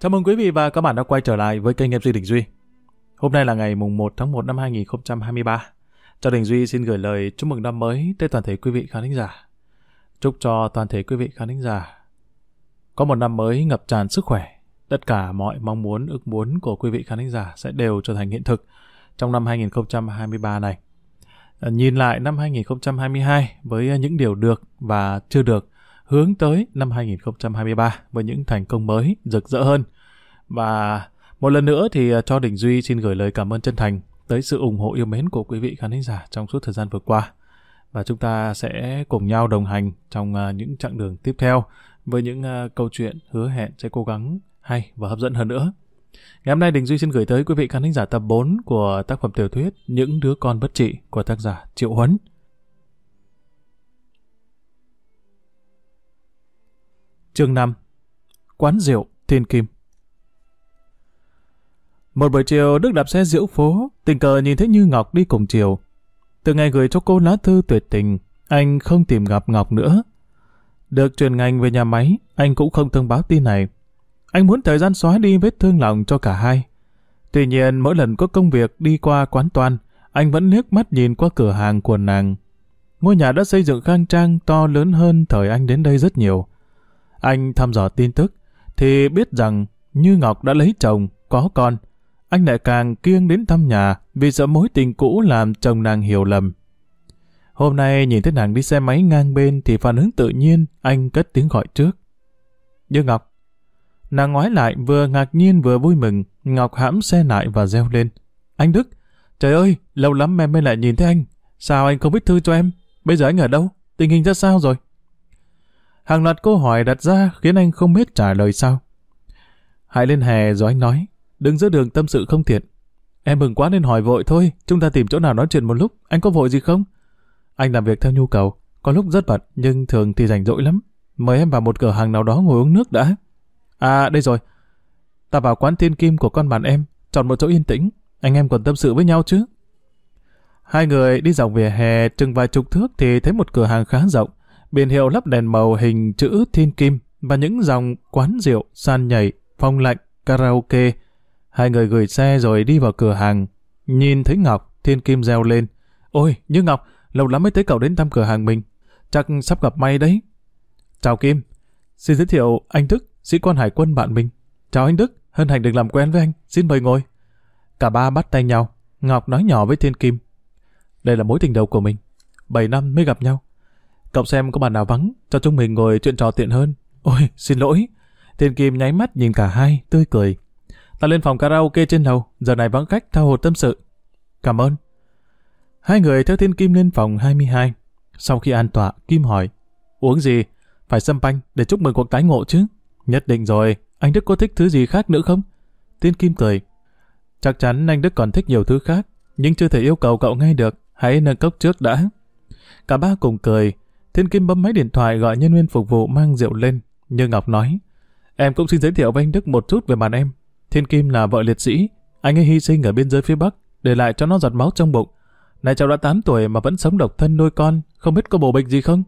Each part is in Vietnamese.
Chào mừng quý vị và các bạn đã quay trở lại với kênh MC Đình Duy. Hôm nay là ngày mùng 1 tháng 1 năm 2023. Cho Đình Duy xin gửi lời chúc mừng năm mới tới toàn thể quý vị khán thính giả. Chúc cho toàn thể quý vị khán thính giả có một năm mới ngập tràn sức khỏe. Tất cả mọi mong muốn, ước muốn của quý vị khán thính giả sẽ đều trở thành hiện thực trong năm 2023 này. Nhìn lại năm 2022 với những điều được và chưa được, hướng tới năm 2023 với những thành công mới, rực rỡ hơn. Và một lần nữa thì à, cho Đình Duy xin gửi lời cảm ơn chân thành tới sự ủng hộ yêu mến của quý vị khán giả trong suốt thời gian vừa qua. Và chúng ta sẽ cùng nhau đồng hành trong à, những chặng đường tiếp theo với những à, câu chuyện hứa hẹn sẽ cố gắng hay và hấp dẫn hơn nữa. Ngày hôm nay Đình Duy xin gửi tới quý vị khán giả tập 4 của tác phẩm tiểu thuyết Những đứa con bất trị của tác giả Triệu Huấn. Chương 5 Quán rượu Thiên Kim Một buổi chiều Đức đạp xe diễu phố, tình cờ nhìn thấy Như Ngọc đi cùng chiều. Từ ngày gửi cho cô lá thư tuyệt tình, anh không tìm gặp Ngọc nữa. Được truyền ngành về nhà máy, anh cũng không thông báo tin này. Anh muốn thời gian xóa đi vết thương lòng cho cả hai. Tuy nhiên, mỗi lần có công việc đi qua quán toan, anh vẫn liếc mắt nhìn qua cửa hàng của nàng. Ngôi nhà đã xây dựng khang trang to lớn hơn thời anh đến đây rất nhiều. Anh thăm dò tin tức, thì biết rằng Như Ngọc đã lấy chồng, có con. Anh lại càng kiêng đến thăm nhà vì sợ mối tình cũ làm chồng nàng hiểu lầm. Hôm nay nhìn thấy nàng đi xe máy ngang bên thì phản ứng tự nhiên, anh cất tiếng gọi trước. Như Ngọc, Nàng ngoái lại vừa ngạc nhiên vừa vui mừng, Ngọc hãm xe lại và reo lên. Anh Đức, trời ơi, lâu lắm em mới lại nhìn thấy anh. Sao anh không viết thư cho em? Bây giờ anh ở đâu? Tình hình ra sao rồi? Hàng loạt câu hỏi đặt ra khiến anh không biết trả lời sao. Hãy lên hè rồi anh nói, đừng giữa đường tâm sự không thiệt. Em mừng quá nên hỏi vội thôi, chúng ta tìm chỗ nào nói chuyện một lúc, anh có vội gì không? Anh làm việc theo nhu cầu, có lúc rất bận nhưng thường thì rảnh rỗi lắm. Mời em vào một cửa hàng nào đó ngồi uống nước đã. À đây rồi. Ta vào quán thiên kim của con bạn em, chọn một chỗ yên tĩnh. Anh em còn tâm sự với nhau chứ? Hai người đi dọc vỉa hè chừng vài chục thước thì thấy một cửa hàng khá rộng. Biển hiệu lắp đèn màu hình chữ thiên kim và những dòng quán rượu, sàn nhảy, phong lạnh, karaoke. Hai người gửi xe rồi đi vào cửa hàng. Nhìn thấy Ngọc, thiên kim reo lên. Ôi, như Ngọc, lâu lắm mới thấy cậu đến thăm cửa hàng mình. Chắc sắp gặp may đấy. Chào Kim. Xin giới thiệu anh Đức, sĩ quan hải quân bạn mình. Chào anh Đức, hân hạnh được làm quen với anh, xin mời ngồi. Cả ba bắt tay nhau, Ngọc nói nhỏ với Thiên Kim. Đây là mối tình đầu của mình, 7 năm mới gặp nhau. Cậu xem có bàn nào vắng, cho chúng mình ngồi chuyện trò tiện hơn. Ôi, xin lỗi. Thiên Kim nháy mắt nhìn cả hai, tươi cười. Ta lên phòng karaoke trên lầu, giờ này vắng khách thao hồ tâm sự. Cảm ơn. Hai người theo Thiên Kim lên phòng 22. Sau khi an tọa, Kim hỏi, uống gì? Phải xâm panh để chúc mừng cuộc tái ngộ chứ. Nhất định rồi, anh Đức có thích thứ gì khác nữa không? Tiên Kim cười. Chắc chắn anh Đức còn thích nhiều thứ khác, nhưng chưa thể yêu cầu cậu ngay được, hãy nâng cốc trước đã. Cả ba cùng cười, Thiên Kim bấm máy điện thoại gọi nhân viên phục vụ mang rượu lên, như Ngọc nói. Em cũng xin giới thiệu với anh Đức một chút về bạn em. Thiên Kim là vợ liệt sĩ, anh ấy hy sinh ở biên giới phía Bắc, để lại cho nó giọt máu trong bụng. Này cháu đã 8 tuổi mà vẫn sống độc thân nuôi con, không biết có bổ bệnh gì không?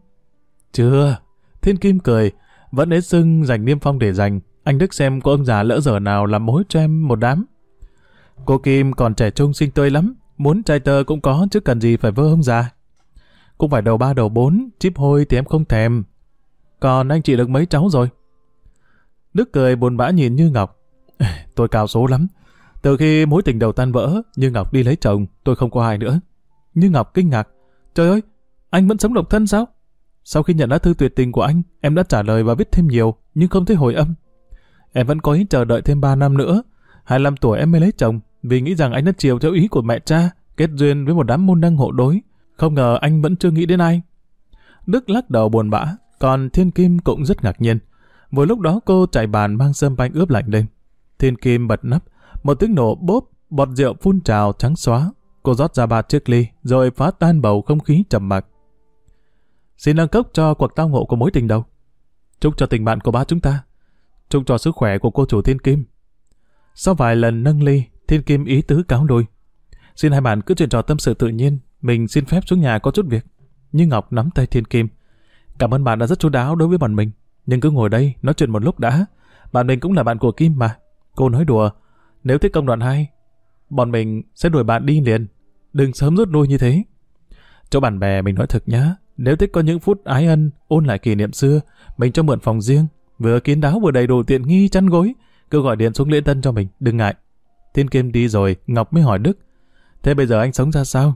Chưa. Thiên Kim cười, vẫn ế sưng dành niêm phong để dành. Anh Đức xem có ông già lỡ dở nào làm mối cho em một đám. Cô Kim còn trẻ trung xinh tươi lắm, muốn trai tơ cũng có chứ cần gì phải vơ ông già. Cũng phải đầu ba đầu bốn, chip hôi thì em không thèm. Còn anh chị được mấy cháu rồi? Đức cười buồn bã nhìn Như Ngọc. tôi cao số lắm. Từ khi mối tình đầu tan vỡ, Như Ngọc đi lấy chồng, tôi không có ai nữa. Như Ngọc kinh ngạc. Trời ơi, anh vẫn sống độc thân sao? Sau khi nhận lá thư tuyệt tình của anh, em đã trả lời và viết thêm nhiều, nhưng không thấy hồi âm. Em vẫn có ý chờ đợi thêm 3 năm nữa. 25 tuổi em mới lấy chồng, vì nghĩ rằng anh đã chiều theo ý của mẹ cha, kết duyên với một đám môn đăng hộ đối. Không ngờ anh vẫn chưa nghĩ đến ai. Đức lắc đầu buồn bã, còn Thiên Kim cũng rất ngạc nhiên. Vừa lúc đó cô chạy bàn mang sâm banh ướp lạnh lên. Thiên Kim bật nắp, một tiếng nổ bốp, bọt rượu phun trào trắng xóa. Cô rót ra ba chiếc ly, rồi phá tan bầu không khí trầm mặc. Xin nâng cốc cho cuộc tao ngộ của mối tình đầu. Chúc cho tình bạn của ba chúng ta. Chúc cho sức khỏe của cô chủ Thiên Kim. Sau vài lần nâng ly, Thiên Kim ý tứ cáo lui. Xin hai bạn cứ chuyện trò tâm sự tự nhiên, mình xin phép xuống nhà có chút việc. Như Ngọc nắm tay Thiên Kim. Cảm ơn bạn đã rất chú đáo đối với bọn mình, nhưng cứ ngồi đây nói chuyện một lúc đã. Bạn mình cũng là bạn của Kim mà. Cô nói đùa, nếu thích công đoạn 2, bọn mình sẽ đuổi bạn đi liền. Đừng sớm rút lui như thế. Cho bạn bè mình nói thật nhá, nếu thích có những phút ái ân, ôn lại kỷ niệm xưa, mình cho mượn phòng riêng, vừa kín đáo vừa đầy đủ tiện nghi chăn gối, cứ gọi điện xuống lễ tân cho mình, đừng ngại. Thiên Kim đi rồi, Ngọc mới hỏi Đức, thế bây giờ anh sống ra sao?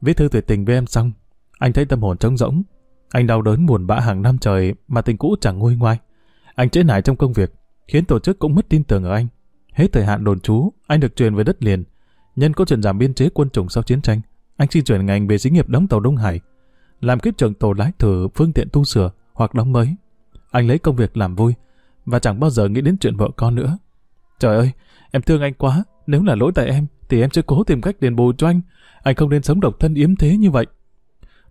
Viết thư tuyệt tình với em xong, anh thấy tâm hồn trống rỗng. Anh đau đớn buồn bã hàng năm trời mà tình cũ chẳng nguôi ngoai. Anh trễ nải trong công việc, khiến tổ chức cũng mất tin tưởng ở anh. Hết thời hạn đồn trú, anh được truyền về đất liền. Nhân có chuyện giảm biên chế quân chủng sau chiến tranh, anh xin chuyển ngành về xí nghiệp đóng tàu Đông Hải, làm kiếp trưởng tổ lái thử phương tiện tu sửa hoặc đóng mới. Anh lấy công việc làm vui và chẳng bao giờ nghĩ đến chuyện vợ con nữa. Trời ơi, em thương anh quá, nếu là lỗi tại em thì em sẽ cố tìm cách đền bù cho anh. Anh không nên sống độc thân yếm thế như vậy.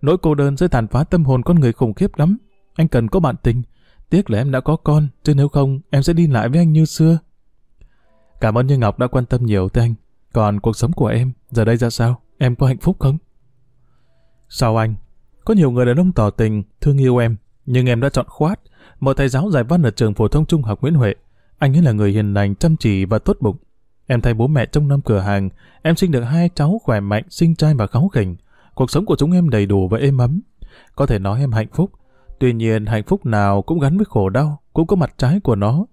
Nỗi cô đơn sẽ tàn phá tâm hồn con người khủng khiếp lắm. Anh cần có bạn tình. Tiếc là em đã có con, chứ nếu không em sẽ đi lại với anh như xưa. Cảm ơn Như Ngọc đã quan tâm nhiều tới anh. Còn cuộc sống của em, giờ đây ra sao? Em có hạnh phúc không? Sao anh? Có nhiều người đàn ông tỏ tình, thương yêu em, nhưng em đã chọn khoát. Một thầy giáo giải văn ở trường phổ thông trung học Nguyễn Huệ. Anh ấy là người hiền lành, chăm chỉ và tốt bụng. Em thay bố mẹ trong năm cửa hàng, em sinh được hai cháu khỏe mạnh, sinh trai và kháu khỉnh. Cuộc sống của chúng em đầy đủ và êm ấm. Có thể nói em hạnh phúc. Tuy nhiên hạnh phúc nào cũng gắn với khổ đau, cũng có mặt trái của nó.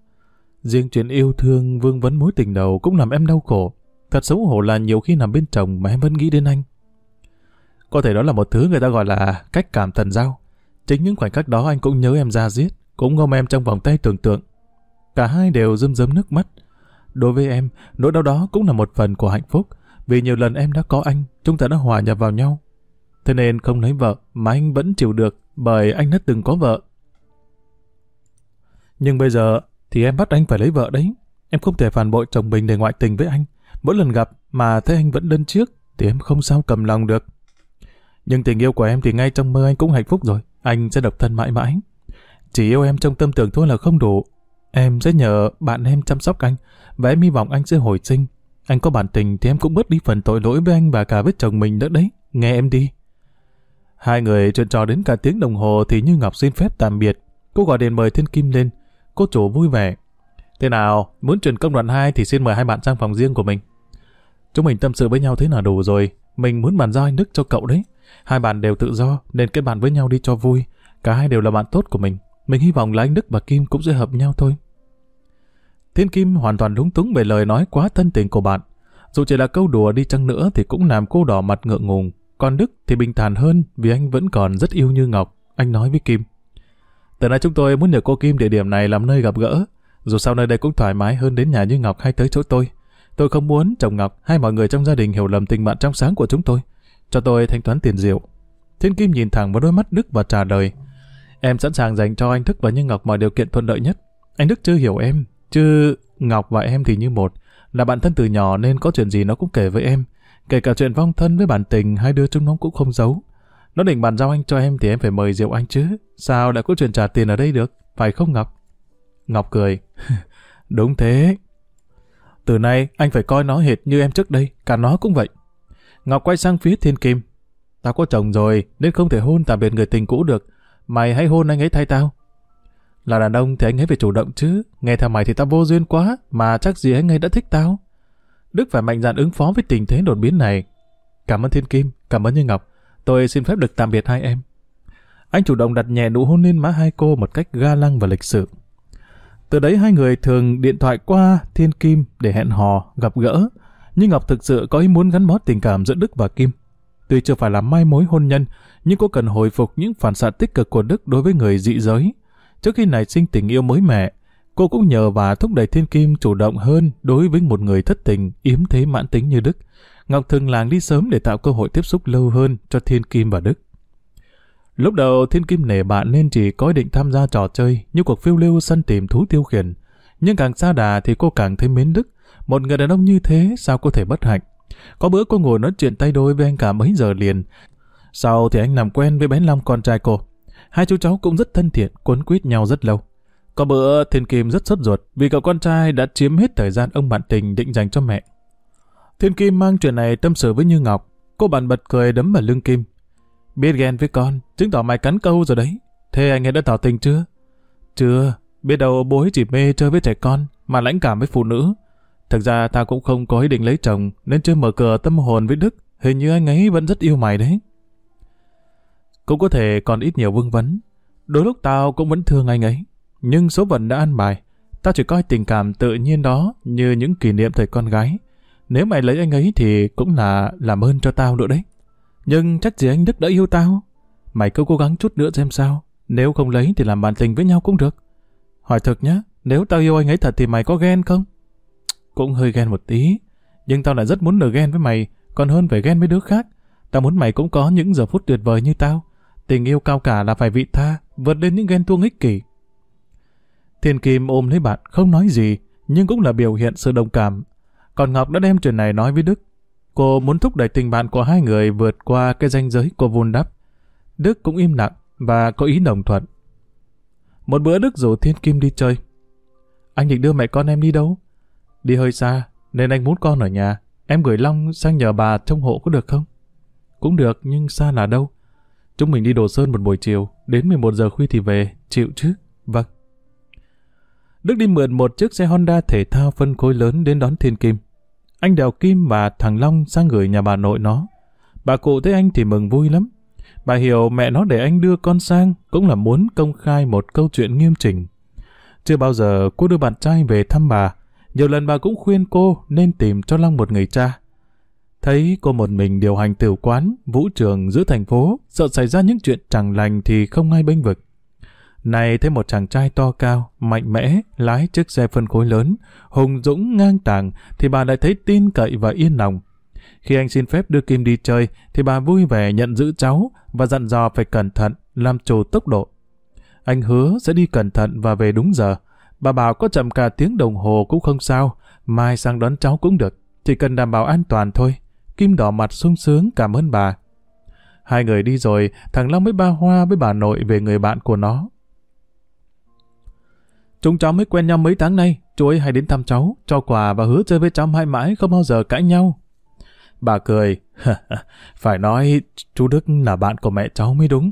Riêng chuyện yêu thương vương vấn mối tình đầu cũng làm em đau khổ. Thật xấu hổ là nhiều khi nằm bên chồng mà em vẫn nghĩ đến anh. Có thể đó là một thứ người ta gọi là cách cảm thần giao. Chính những khoảnh khắc đó anh cũng nhớ em ra giết, cũng ôm em trong vòng tay tưởng tượng. Cả hai đều rơm rớm nước mắt. Đối với em, nỗi đau đó cũng là một phần của hạnh phúc. Vì nhiều lần em đã có anh, chúng ta đã hòa nhập vào nhau. Thế nên không lấy vợ mà anh vẫn chịu được bởi anh đã từng có vợ. Nhưng bây giờ thì em bắt anh phải lấy vợ đấy. Em không thể phản bội chồng mình để ngoại tình với anh. Mỗi lần gặp mà thấy anh vẫn đơn trước thì em không sao cầm lòng được. Nhưng tình yêu của em thì ngay trong mơ anh cũng hạnh phúc rồi. Anh sẽ độc thân mãi mãi. Chỉ yêu em trong tâm tưởng thôi là không đủ. Em sẽ nhờ bạn em chăm sóc anh và em hy vọng anh sẽ hồi sinh. Anh có bản tình thì em cũng bớt đi phần tội lỗi với anh và cả với chồng mình nữa đấy. Nghe em đi. Hai người chuyện trò đến cả tiếng đồng hồ thì Như Ngọc xin phép tạm biệt. Cô gọi điện mời Thiên Kim lên. Cô chủ vui vẻ. Thế nào, muốn truyền công đoạn 2 thì xin mời hai bạn sang phòng riêng của mình. Chúng mình tâm sự với nhau thế là đủ rồi. Mình muốn bàn giao anh Đức cho cậu đấy. Hai bạn đều tự do nên kết bạn với nhau đi cho vui. Cả hai đều là bạn tốt của mình. Mình hy vọng là anh Đức và Kim cũng sẽ hợp nhau thôi. Thiên Kim hoàn toàn lúng túng về lời nói quá thân tình của bạn. Dù chỉ là câu đùa đi chăng nữa thì cũng làm cô đỏ mặt ngượng ngùng. Còn Đức thì bình thản hơn vì anh vẫn còn rất yêu Như Ngọc. Anh nói với Kim. Từ nay chúng tôi muốn nhờ cô Kim địa điểm này làm nơi gặp gỡ. Dù sao nơi đây cũng thoải mái hơn đến nhà Như Ngọc hay tới chỗ tôi. Tôi không muốn chồng Ngọc hay mọi người trong gia đình hiểu lầm tình bạn trong sáng của chúng tôi. Cho tôi thanh toán tiền rượu. Thiên Kim nhìn thẳng vào đôi mắt Đức và trả lời. Em sẵn sàng dành cho anh thức và Như Ngọc mọi điều kiện thuận lợi nhất. Anh Đức chưa hiểu em, chứ Ngọc và em thì như một. Là bạn thân từ nhỏ nên có chuyện gì nó cũng kể với em. Kể cả chuyện vong thân với bản tình, hai đứa chúng nó cũng không giấu. Nó định bàn giao anh cho em thì em phải mời rượu anh chứ. Sao đã có chuyện trả tiền ở đây được? Phải không, Ngọc? Ngọc cười. Đúng thế. Từ nay, anh phải coi nó hệt như em trước đây. Cả nó cũng vậy. Ngọc quay sang phía Thiên Kim. Tao có chồng rồi, nên không thể hôn tạm biệt người tình cũ được. Mày hãy hôn anh ấy thay tao. Là đàn ông thì anh ấy phải chủ động chứ. Nghe theo mày thì tao vô duyên quá. Mà chắc gì anh ấy đã thích tao. Đức phải mạnh dạn ứng phó với tình thế đột biến này. Cảm ơn Thiên Kim, cảm ơn Như Ngọc. Tôi xin phép được tạm biệt hai em. Anh chủ động đặt nhẹ nụ hôn lên má hai cô một cách ga lăng và lịch sự. Từ đấy hai người thường điện thoại qua Thiên Kim để hẹn hò, gặp gỡ. Nhưng Ngọc thực sự có ý muốn gắn bó tình cảm giữa Đức và Kim. Tuy chưa phải là mai mối hôn nhân, nhưng cô cần hồi phục những phản xạ tích cực của Đức đối với người dị giới. Trước khi nảy sinh tình yêu mới mẻ, cô cũng nhờ và thúc đẩy Thiên Kim chủ động hơn đối với một người thất tình, yếm thế mãn tính như Đức. Ngọc thường làng đi sớm để tạo cơ hội tiếp xúc lâu hơn cho Thiên Kim và Đức. Lúc đầu Thiên Kim nể bạn nên chỉ có ý định tham gia trò chơi như cuộc phiêu lưu săn tìm thú tiêu khiển. Nhưng càng xa đà thì cô càng thấy mến Đức. Một người đàn ông như thế sao có thể bất hạnh. Có bữa cô ngồi nói chuyện tay đôi với anh cả mấy giờ liền. Sau thì anh làm quen với bé Long con trai cô. Hai chú cháu cũng rất thân thiện, quấn quýt nhau rất lâu. Có bữa Thiên Kim rất sốt ruột vì cậu con trai đã chiếm hết thời gian ông bạn tình định dành cho mẹ. Thiên Kim mang chuyện này tâm sự với Như Ngọc. Cô bạn bật cười đấm vào lưng Kim. Biết ghen với con, chứng tỏ mày cắn câu rồi đấy. Thế anh ấy đã tỏ tình chưa? Chưa, Biết đâu bố chỉ mê chơi với trẻ con, mà lãnh cảm với phụ nữ. Thực ra ta cũng không có ý định lấy chồng, nên chưa mở cửa tâm hồn với Đức. Hình như anh ấy vẫn rất yêu mày đấy. Cũng có thể còn ít nhiều vương vấn. Đôi lúc tao cũng vẫn thương anh ấy. Nhưng số phận đã ăn bài. Tao chỉ coi tình cảm tự nhiên đó như những kỷ niệm thời con gái. Nếu mày lấy anh ấy thì cũng là làm ơn cho tao nữa đấy. Nhưng chắc gì anh Đức đã yêu tao. Mày cứ cố gắng chút nữa xem sao. Nếu không lấy thì làm bạn tình với nhau cũng được. Hỏi thật nhá, nếu tao yêu anh ấy thật thì mày có ghen không? Cũng hơi ghen một tí. Nhưng tao lại rất muốn nở ghen với mày, còn hơn phải ghen với đứa khác. Tao muốn mày cũng có những giờ phút tuyệt vời như tao. Tình yêu cao cả là phải vị tha, vượt lên những ghen tuông ích kỷ. Thiên Kim ôm lấy bạn, không nói gì, nhưng cũng là biểu hiện sự đồng cảm. Còn Ngọc đã đem chuyện này nói với Đức. Cô muốn thúc đẩy tình bạn của hai người vượt qua cái ranh giới cô vun đắp. Đức cũng im lặng và có ý đồng thuận. Một bữa Đức rủ Thiên Kim đi chơi. Anh định đưa mẹ con em đi đâu? Đi hơi xa, nên anh muốn con ở nhà. Em gửi Long sang nhờ bà trông hộ có được không? Cũng được, nhưng xa là đâu? Chúng mình đi Đồ Sơn một buổi chiều, đến 11 giờ khuya thì về, chịu chứ? Vâng. Đức đi mượn một chiếc xe Honda thể thao phân khối lớn đến đón Thiên Kim. Anh đèo Kim và thằng Long sang gửi nhà bà nội nó. Bà cụ thấy anh thì mừng vui lắm. Bà hiểu mẹ nó để anh đưa con sang cũng là muốn công khai một câu chuyện nghiêm chỉnh. Chưa bao giờ cô đưa bạn trai về thăm bà. Nhiều lần bà cũng khuyên cô nên tìm cho Long một người cha. Thấy cô một mình điều hành tiểu quán, vũ trường giữa thành phố, sợ xảy ra những chuyện chẳng lành thì không ai bênh vực. Này thấy một chàng trai to cao, mạnh mẽ, lái chiếc xe phân khối lớn, hùng dũng ngang tàng, thì bà lại thấy tin cậy và yên lòng. Khi anh xin phép đưa Kim đi chơi, thì bà vui vẻ nhận giữ cháu và dặn dò phải cẩn thận, làm chủ tốc độ. Anh hứa sẽ đi cẩn thận và về đúng giờ. Bà bảo có chậm cả tiếng đồng hồ cũng không sao, mai sang đón cháu cũng được, chỉ cần đảm bảo an toàn thôi. Kim đỏ mặt sung sướng cảm ơn bà. Hai người đi rồi, thằng Long mới ba hoa với bà nội về người bạn của nó. Chúng cháu mới quen nhau mấy tháng nay, chú ấy hay đến thăm cháu, cho quà và hứa chơi với cháu mãi mãi không bao giờ cãi nhau. Bà cười, phải nói chú Đức là bạn của mẹ cháu mới đúng.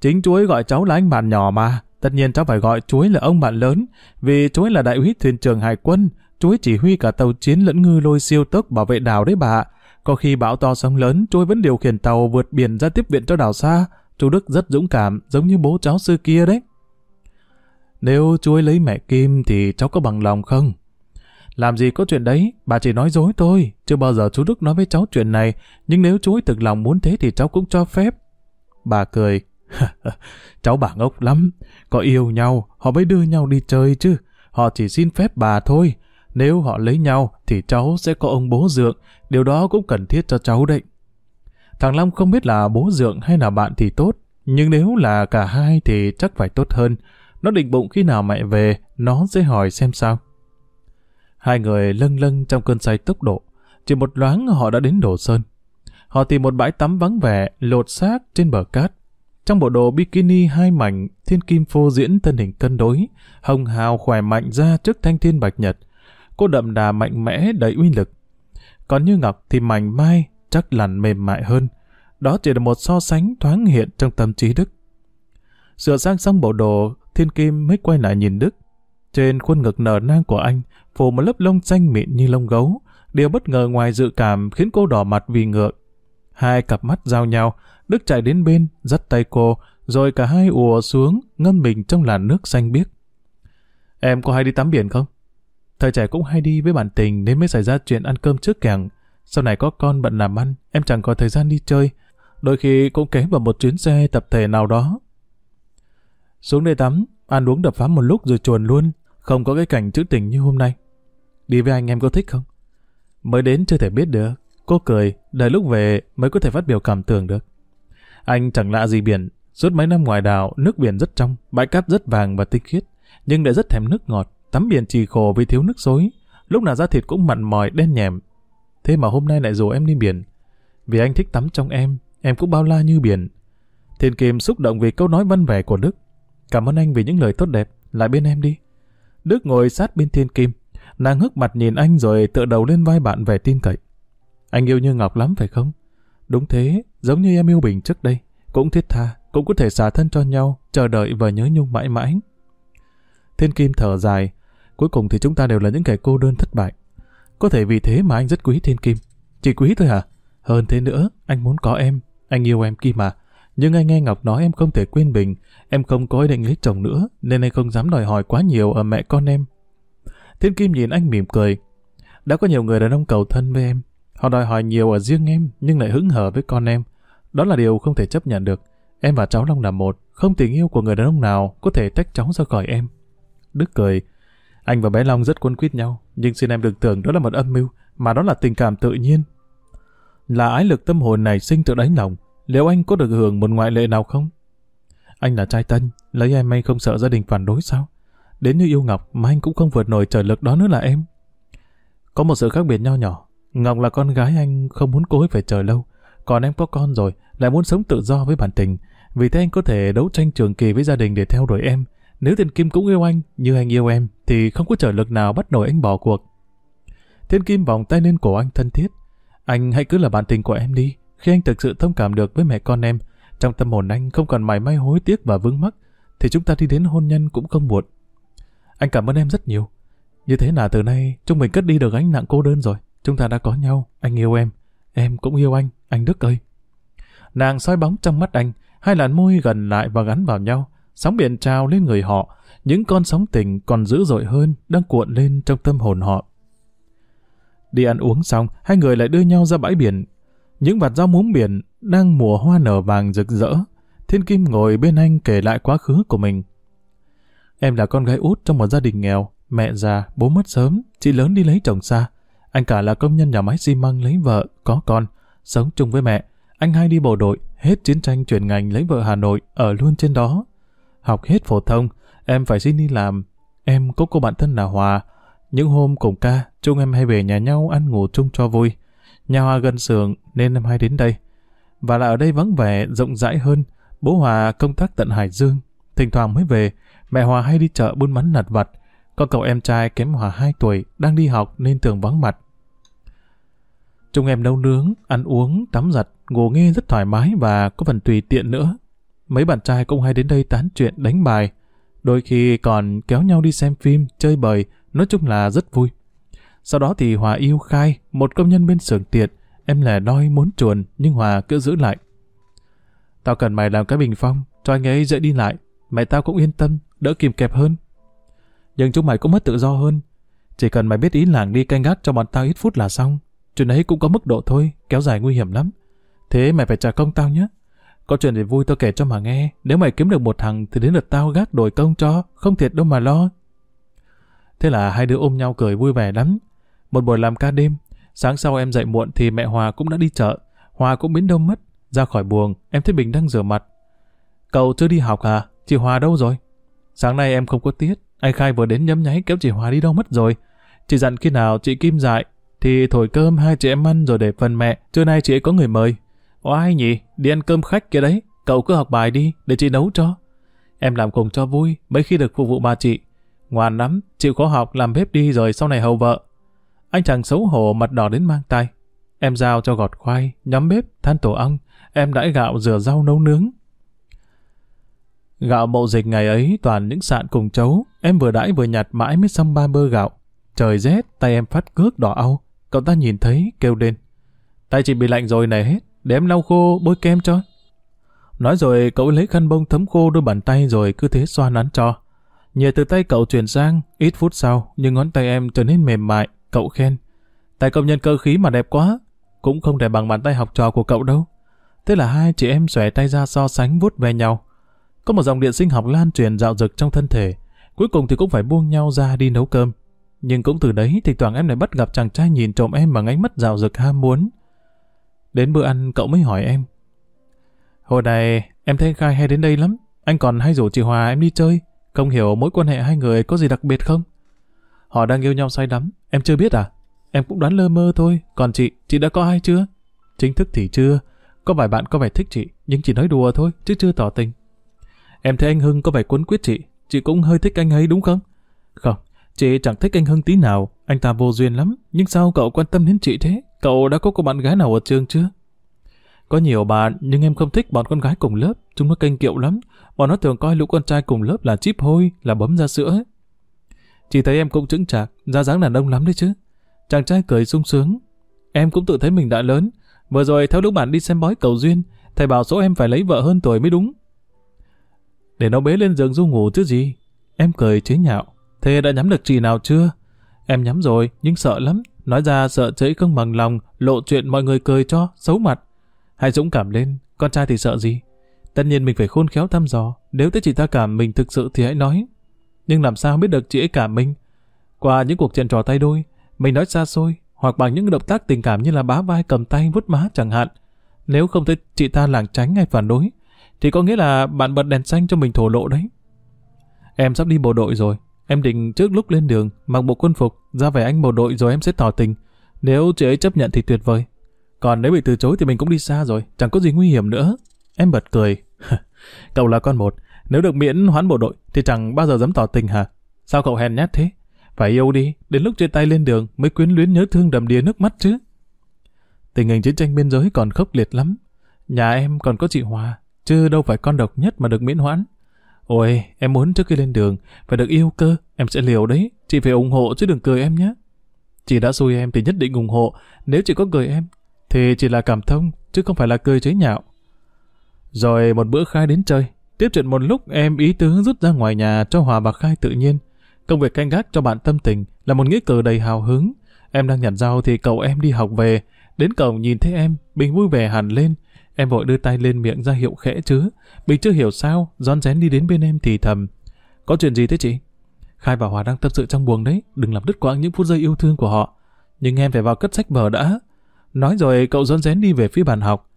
Chính chú ấy gọi cháu là anh bạn nhỏ mà, tất nhiên cháu phải gọi chú ấy là ông bạn lớn, vì chú ấy là đại úy thuyền trưởng hải quân, chú ấy chỉ huy cả tàu chiến lẫn ngư lôi siêu tốc bảo vệ đảo đấy bà. Có khi bão to sóng lớn, chú ấy vẫn điều khiển tàu vượt biển ra tiếp viện cho đảo xa. Chú Đức rất dũng cảm, giống như bố cháu xưa kia đấy. Nếu chú ấy lấy mẹ Kim thì cháu có bằng lòng không? Làm gì có chuyện đấy, bà chỉ nói dối thôi. Chưa bao giờ chú Đức nói với cháu chuyện này, nhưng nếu chú ấy thực lòng muốn thế thì cháu cũng cho phép. Bà cười. cháu bà ngốc lắm. Có yêu nhau, họ mới đưa nhau đi chơi chứ. Họ chỉ xin phép bà thôi. Nếu họ lấy nhau thì cháu sẽ có ông bố dượng. Điều đó cũng cần thiết cho cháu đấy. Thằng Long không biết là bố dượng hay là bạn thì tốt. Nhưng nếu là cả hai thì chắc phải tốt hơn. Nó định bụng khi nào mẹ về, nó sẽ hỏi xem sao. Hai người lâng lâng trong cơn say tốc độ. Chỉ một loáng họ đã đến Đồ Sơn. Họ tìm một bãi tắm vắng vẻ, lột xác trên bờ cát. Trong bộ đồ bikini hai mảnh, thiên kim phô diễn thân hình cân đối, hồng hào khỏe mạnh ra trước thanh thiên bạch nhật. Cô đậm đà mạnh mẽ đầy uy lực. Còn như Ngọc thì mảnh mai, chắc lằn mềm mại hơn. Đó chỉ là một so sánh thoáng hiện trong tâm trí Đức. Sửa sang xong bộ đồ, Thiên Kim mới quay lại nhìn Đức. Trên khuôn ngực nở nang của anh, phủ một lớp lông xanh mịn như lông gấu. Điều bất ngờ ngoài dự cảm khiến cô đỏ mặt vì ngượng. Hai cặp mắt giao nhau, Đức chạy đến bên, dắt tay cô, rồi cả hai ùa xuống, ngâm mình trong làn nước xanh biếc. Em có hay đi tắm biển không? Thời trẻ cũng hay đi với bạn tình nên mới xảy ra chuyện ăn cơm trước kẻng. Sau này có con bận làm ăn, em chẳng có thời gian đi chơi. Đôi khi cũng kém vào một chuyến xe tập thể nào đó. Xuống đây tắm, ăn uống đập phá một lúc rồi chuồn luôn, không có cái cảnh trữ tình như hôm nay. Đi với anh em có thích không? Mới đến chưa thể biết được. Cô cười, đợi lúc về mới có thể phát biểu cảm tưởng được. Anh chẳng lạ gì biển, suốt mấy năm ngoài đảo, nước biển rất trong, bãi cát rất vàng và tinh khiết, nhưng lại rất thèm nước ngọt, tắm biển chỉ khổ vì thiếu nước xối, lúc nào ra thịt cũng mặn mòi đen nhèm. Thế mà hôm nay lại rủ em đi biển. Vì anh thích tắm trong em, em cũng bao la như biển. Thiên Kim xúc động vì câu nói văn vẻ của Đức. Cảm ơn anh vì những lời tốt đẹp, lại bên em đi. Đức ngồi sát bên Thiên Kim, nàng hức mặt nhìn anh rồi tựa đầu lên vai bạn vẻ tin cậy. Anh yêu như Ngọc lắm phải không? Đúng thế, giống như em yêu Bình trước đây, cũng thiết tha, cũng có thể xả thân cho nhau, chờ đợi và nhớ nhung mãi mãi. Thiên Kim thở dài. Cuối cùng thì chúng ta đều là những kẻ cô đơn thất bại. Có thể vì thế mà anh rất quý Thiên Kim. Chỉ quý thôi hả? Hơn thế nữa, anh muốn có em. Anh yêu em Kim mà. Nhưng anh nghe Ngọc nói em không thể quên Bình. Em không có ý định lấy chồng nữa, nên anh không dám đòi hỏi quá nhiều ở mẹ con em. Thiên Kim nhìn anh mỉm cười. Đã có nhiều người đàn ông cầu thân với em. Họ đòi hỏi nhiều ở riêng em, nhưng lại hứng hở với con em. Đó là điều không thể chấp nhận được. Em và cháu Long là một, không tình yêu của người đàn ông nào có thể tách cháu ra khỏi em. Đức cười. Anh và bé Long rất quân quýt nhau, nhưng xin em đừng tưởng đó là một âm mưu, mà đó là tình cảm tự nhiên. Là ái lực tâm hồn này sinh tự đánh lòng, liệu anh có được hưởng một ngoại lệ nào không? Anh là trai tân, lấy em anh không sợ gia đình phản đối sao? Đến như yêu Ngọc mà anh cũng không vượt nổi trở lực đó nữa là em. Có một sự khác biệt nho nhỏ. Ngọc là con gái anh không muốn cô ấy phải chờ lâu. Còn em có con rồi, lại muốn sống tự do với bản tình. Vì thế anh có thể đấu tranh trường kỳ với gia đình để theo đuổi em. Nếu Thiên Kim cũng yêu anh, như anh yêu em, thì không có trở lực nào bắt nổi anh bỏ cuộc. Thiên Kim vòng tay lên cổ anh thân thiết. Anh hãy cứ là bạn tình của em đi. Khi anh thực sự thông cảm được với mẹ con em, trong tâm hồn anh không còn mảy may hối tiếc và vướng mắc, thì chúng ta đi đến hôn nhân cũng không muộn. Anh cảm ơn em rất nhiều. Như thế là từ nay chúng mình cất đi được gánh nặng cô đơn rồi. Chúng ta đã có nhau, anh yêu em. Em cũng yêu anh, anh Đức ơi. Nàng soi bóng trong mắt anh, hai làn môi gần lại và gắn vào nhau. Sóng biển trào lên người họ, những con sóng tình còn dữ dội hơn đang cuộn lên trong tâm hồn họ. Đi ăn uống xong, hai người lại đưa nhau ra bãi biển. Những vạt rau muống biển đang mùa hoa nở vàng rực rỡ. Thiên Kim ngồi bên anh kể lại quá khứ của mình. Em là con gái út trong một gia đình nghèo, mẹ già, bố mất sớm, chị lớn đi lấy chồng xa. Anh cả là công nhân nhà máy xi măng lấy vợ, có con, sống chung với mẹ. Anh hai đi bộ đội, hết chiến tranh chuyển ngành lấy vợ Hà Nội, ở luôn trên đó. Học hết phổ thông, em phải xin đi làm. Em có cô bạn thân là Hòa. Những hôm cùng ca, chúng em hay về nhà nhau ăn ngủ chung cho vui. Nhà Hòa gần sường nên em hay đến đây. Và là ở đây vắng vẻ, rộng rãi hơn. Bố Hòa công tác tận Hải Dương. Thỉnh thoảng mới về, mẹ Hòa hay đi chợ buôn bán lặt vặt. Có cậu em trai kém Hòa 2 tuổi, đang đi học nên thường vắng mặt. Chúng em nấu nướng, ăn uống, tắm giặt, ngủ nghe rất thoải mái và có phần tùy tiện nữa. Mấy bạn trai cũng hay đến đây tán chuyện đánh bài. Đôi khi còn kéo nhau đi xem phim, chơi bời, nói chung là rất vui. Sau đó thì Hòa yêu khai, một công nhân bên xưởng tiệt, em lẻ đôi muốn chuồn nhưng Hòa cứ giữ lại. Tao cần mày làm cái bình phong, cho anh ấy dễ đi lại. Mẹ tao cũng yên tâm, đỡ kìm kẹp hơn. Nhưng chúng mày cũng mất tự do hơn. Chỉ cần mày biết ý làng đi canh gác cho bọn tao ít phút là xong. Chuyện ấy cũng có mức độ thôi, kéo dài nguy hiểm lắm. Thế mày phải trả công tao nhé. Có chuyện gì vui tao kể cho mà nghe. Nếu mày kiếm được một thằng thì đến lượt tao gác đổi công cho, không thiệt đâu mà lo. Thế là hai đứa ôm nhau cười vui vẻ lắm. Một buổi làm ca đêm, sáng sau em dậy muộn thì mẹ Hòa cũng đã đi chợ. Hòa cũng biến đâu mất. Ra khỏi buồng, em thấy Bình đang rửa mặt. Cậu chưa đi học à? Chị Hòa đâu rồi? Sáng nay em không có tiết. Anh Khai vừa đến nhấm nháy kéo chị Hòa đi đâu mất rồi. Chị dặn khi nào chị Kim dại thì thổi cơm hai chị em ăn rồi để phần mẹ. Trưa nay chị ấy có người mời. Oai nhỉ, đi ăn cơm khách kia đấy. Cậu cứ học bài đi, để chị nấu cho. Em làm cùng cho vui, mấy khi được phục vụ bà chị. Ngoan lắm, chịu khó học làm bếp đi rồi sau này hầu vợ. Anh chàng xấu hổ mặt đỏ đến mang tay. Em giao cho gọt khoai, nhắm bếp, than tổ ong. Em đãi gạo rửa rau nấu nướng. Gạo mậu dịch ngày ấy toàn những sạn cùng chấu. Em vừa đãi vừa nhặt mãi mới xong ba bơ gạo. Trời rét, tay em phát cước đỏ au. Cậu ta nhìn thấy, kêu lên. Tay chị bị lạnh rồi này hết, để em lau khô bôi kem cho. Nói rồi cậu lấy khăn bông thấm khô đôi bàn tay rồi cứ thế xoa nắn cho. Nhờ từ tay cậu chuyển sang, ít phút sau, nhưng ngón tay em trở nên mềm mại, cậu khen. Tay công nhân cơ khí mà đẹp quá, cũng không đẹp bằng bàn tay học trò của cậu đâu. Thế là hai chị em xòe tay ra so sánh vút về nhau. Có một dòng điện sinh học lan truyền dạo dực trong thân thể. Cuối cùng thì cũng phải buông nhau ra đi nấu cơm. Nhưng cũng từ đấy thì toàn em lại bắt gặp chàng trai nhìn trộm em bằng ánh mắt dạo dực ham muốn. Đến bữa ăn cậu mới hỏi em. Hồi này em thấy Khai hay đến đây lắm. Anh còn hay rủ chị Hòa em đi chơi. Không hiểu mối quan hệ hai người có gì đặc biệt không? Họ đang yêu nhau say đắm. Em chưa biết à? Em cũng đoán lơ mơ thôi. Còn chị, chị đã có ai chưa? Chính thức thì chưa. Có vài bạn có vẻ thích chị, nhưng chỉ nói đùa thôi, chứ chưa tỏ tình. Em thấy anh Hưng có vẻ cuốn quyết chị. Chị cũng hơi thích anh ấy đúng không? Không, Chị chẳng thích anh Hưng tí nào, anh ta vô duyên lắm, nhưng sao cậu quan tâm đến chị thế? Cậu đã có cô bạn gái nào ở trường chưa? Có nhiều bạn, nhưng em không thích bọn con gái cùng lớp, chúng nó kênh kiệu lắm. Bọn nó thường coi lũ con trai cùng lớp là chip hôi, là bấm ra sữa. Chị thấy em cũng chững chạc, ra dáng đàn ông lắm đấy chứ. Chàng trai cười sung sướng. Em cũng tự thấy mình đã lớn. Vừa rồi theo lúc bạn đi xem bói cầu duyên, thầy bảo số em phải lấy vợ hơn tuổi mới đúng. Để nó bế lên giường du ngủ chứ gì. Em cười chế nhạo. Thế đã nhắm được chị nào chưa? Em nhắm rồi, nhưng sợ lắm. Nói ra sợ chấy không bằng lòng, lộ chuyện mọi người cười cho, xấu mặt. Hãy dũng cảm lên, con trai thì sợ gì? Tất nhiên mình phải khôn khéo thăm dò. Nếu tới chị ta cảm mình thực sự thì hãy nói. Nhưng làm sao biết được chị ấy cảm mình? Qua những cuộc chuyện trò tay đôi, mình nói xa xôi, hoặc bằng những động tác tình cảm như là bá vai cầm tay vuốt má chẳng hạn. Nếu không thấy chị ta lảng tránh hay phản đối, thì có nghĩa là bạn bật đèn xanh cho mình thổ lộ đấy. Em sắp đi bộ đội rồi, em định trước lúc lên đường mặc bộ quân phục ra về anh bộ đội rồi em sẽ tỏ tình. Nếu chị ấy chấp nhận thì tuyệt vời. Còn nếu bị từ chối thì mình cũng đi xa rồi, chẳng có gì nguy hiểm nữa. Em bật cười. cậu là con một, nếu được miễn hoãn bộ đội thì chẳng bao giờ dám tỏ tình hả? Sao cậu hèn nhát thế? Phải yêu đi, đến lúc chia tay lên đường mới quyến luyến nhớ thương đầm đìa nước mắt chứ. Tình hình chiến tranh biên giới còn khốc liệt lắm. Nhà em còn có chị Hòa, chứ đâu phải con độc nhất mà được miễn hoãn. Ôi, em muốn trước khi lên đường, phải được yêu cơ, em sẽ liều đấy, chị phải ủng hộ chứ đừng cười em nhé. Chị đã xui em thì nhất định ủng hộ, nếu chị có cười em, thì chỉ là cảm thông, chứ không phải là cười chế nhạo. Rồi một bữa khai đến chơi, tiếp chuyện một lúc em ý tứ rút ra ngoài nhà cho Hòa bạc khai tự nhiên. Công việc canh gác cho bạn tâm tình là một nghĩa cử đầy hào hứng. Em đang nhặt rau thì cậu em đi học về, đến cổng nhìn thấy em, Bình vui vẻ hẳn lên. Em vội đưa tay lên miệng ra hiệu khẽ chứ. Bình chưa hiểu sao, rón rén đi đến bên em thì thầm. Có chuyện gì thế chị? Khai và Hòa đang tâm sự trong buồng đấy, đừng làm đứt quãng những phút giây yêu thương của họ. Nhưng em phải vào cất sách vở đã. Nói rồi cậu rón rén đi về phía bàn học.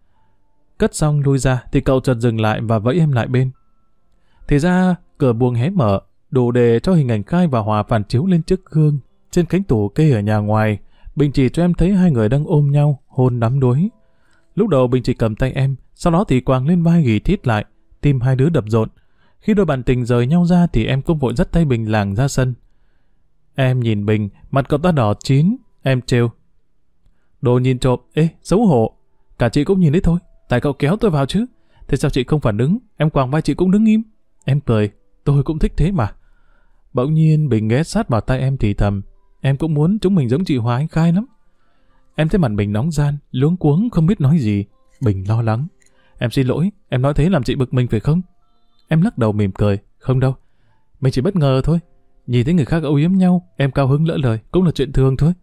Cất xong lui ra thì cậu chợt dừng lại và vẫy em lại bên. Thì ra cửa buồng hé mở, đủ để cho hình ảnh Khai và Hòa phản chiếu lên chiếc gương trên cánh tủ kê ở nhà ngoài. Bình chỉ cho em thấy hai người đang ôm nhau, hôn đắm đuối. Lúc đầu Bình chỉ cầm tay em, sau đó thì quàng lên vai ghi thít lại, tim hai đứa đập rộn. Khi đôi bạn tình rời nhau ra thì em cũng vội dắt tay Bình làng ra sân. Em nhìn Bình, mặt cậu ta đỏ chín, em trêu. Đồ nhìn trộm, ê, xấu hổ. Cả chị cũng nhìn đấy thôi, tại cậu kéo tôi vào chứ. Thế sao chị không phản ứng, em quàng vai chị cũng đứng im. Em cười, tôi cũng thích thế mà. Bỗng nhiên Bình ghé sát vào tay em thì thầm. Em cũng muốn chúng mình giống chị Hòa Anh Khai lắm. Em thấy mặt Bình nóng gian, luống cuống không biết nói gì. Bình lo lắng. Em xin lỗi, em nói thế làm chị bực mình phải không? Em lắc đầu mỉm cười. Không đâu. Mình chỉ bất ngờ thôi. Nhìn thấy người khác âu yếm nhau, em cao hứng lỡ lời, cũng là chuyện thường thôi.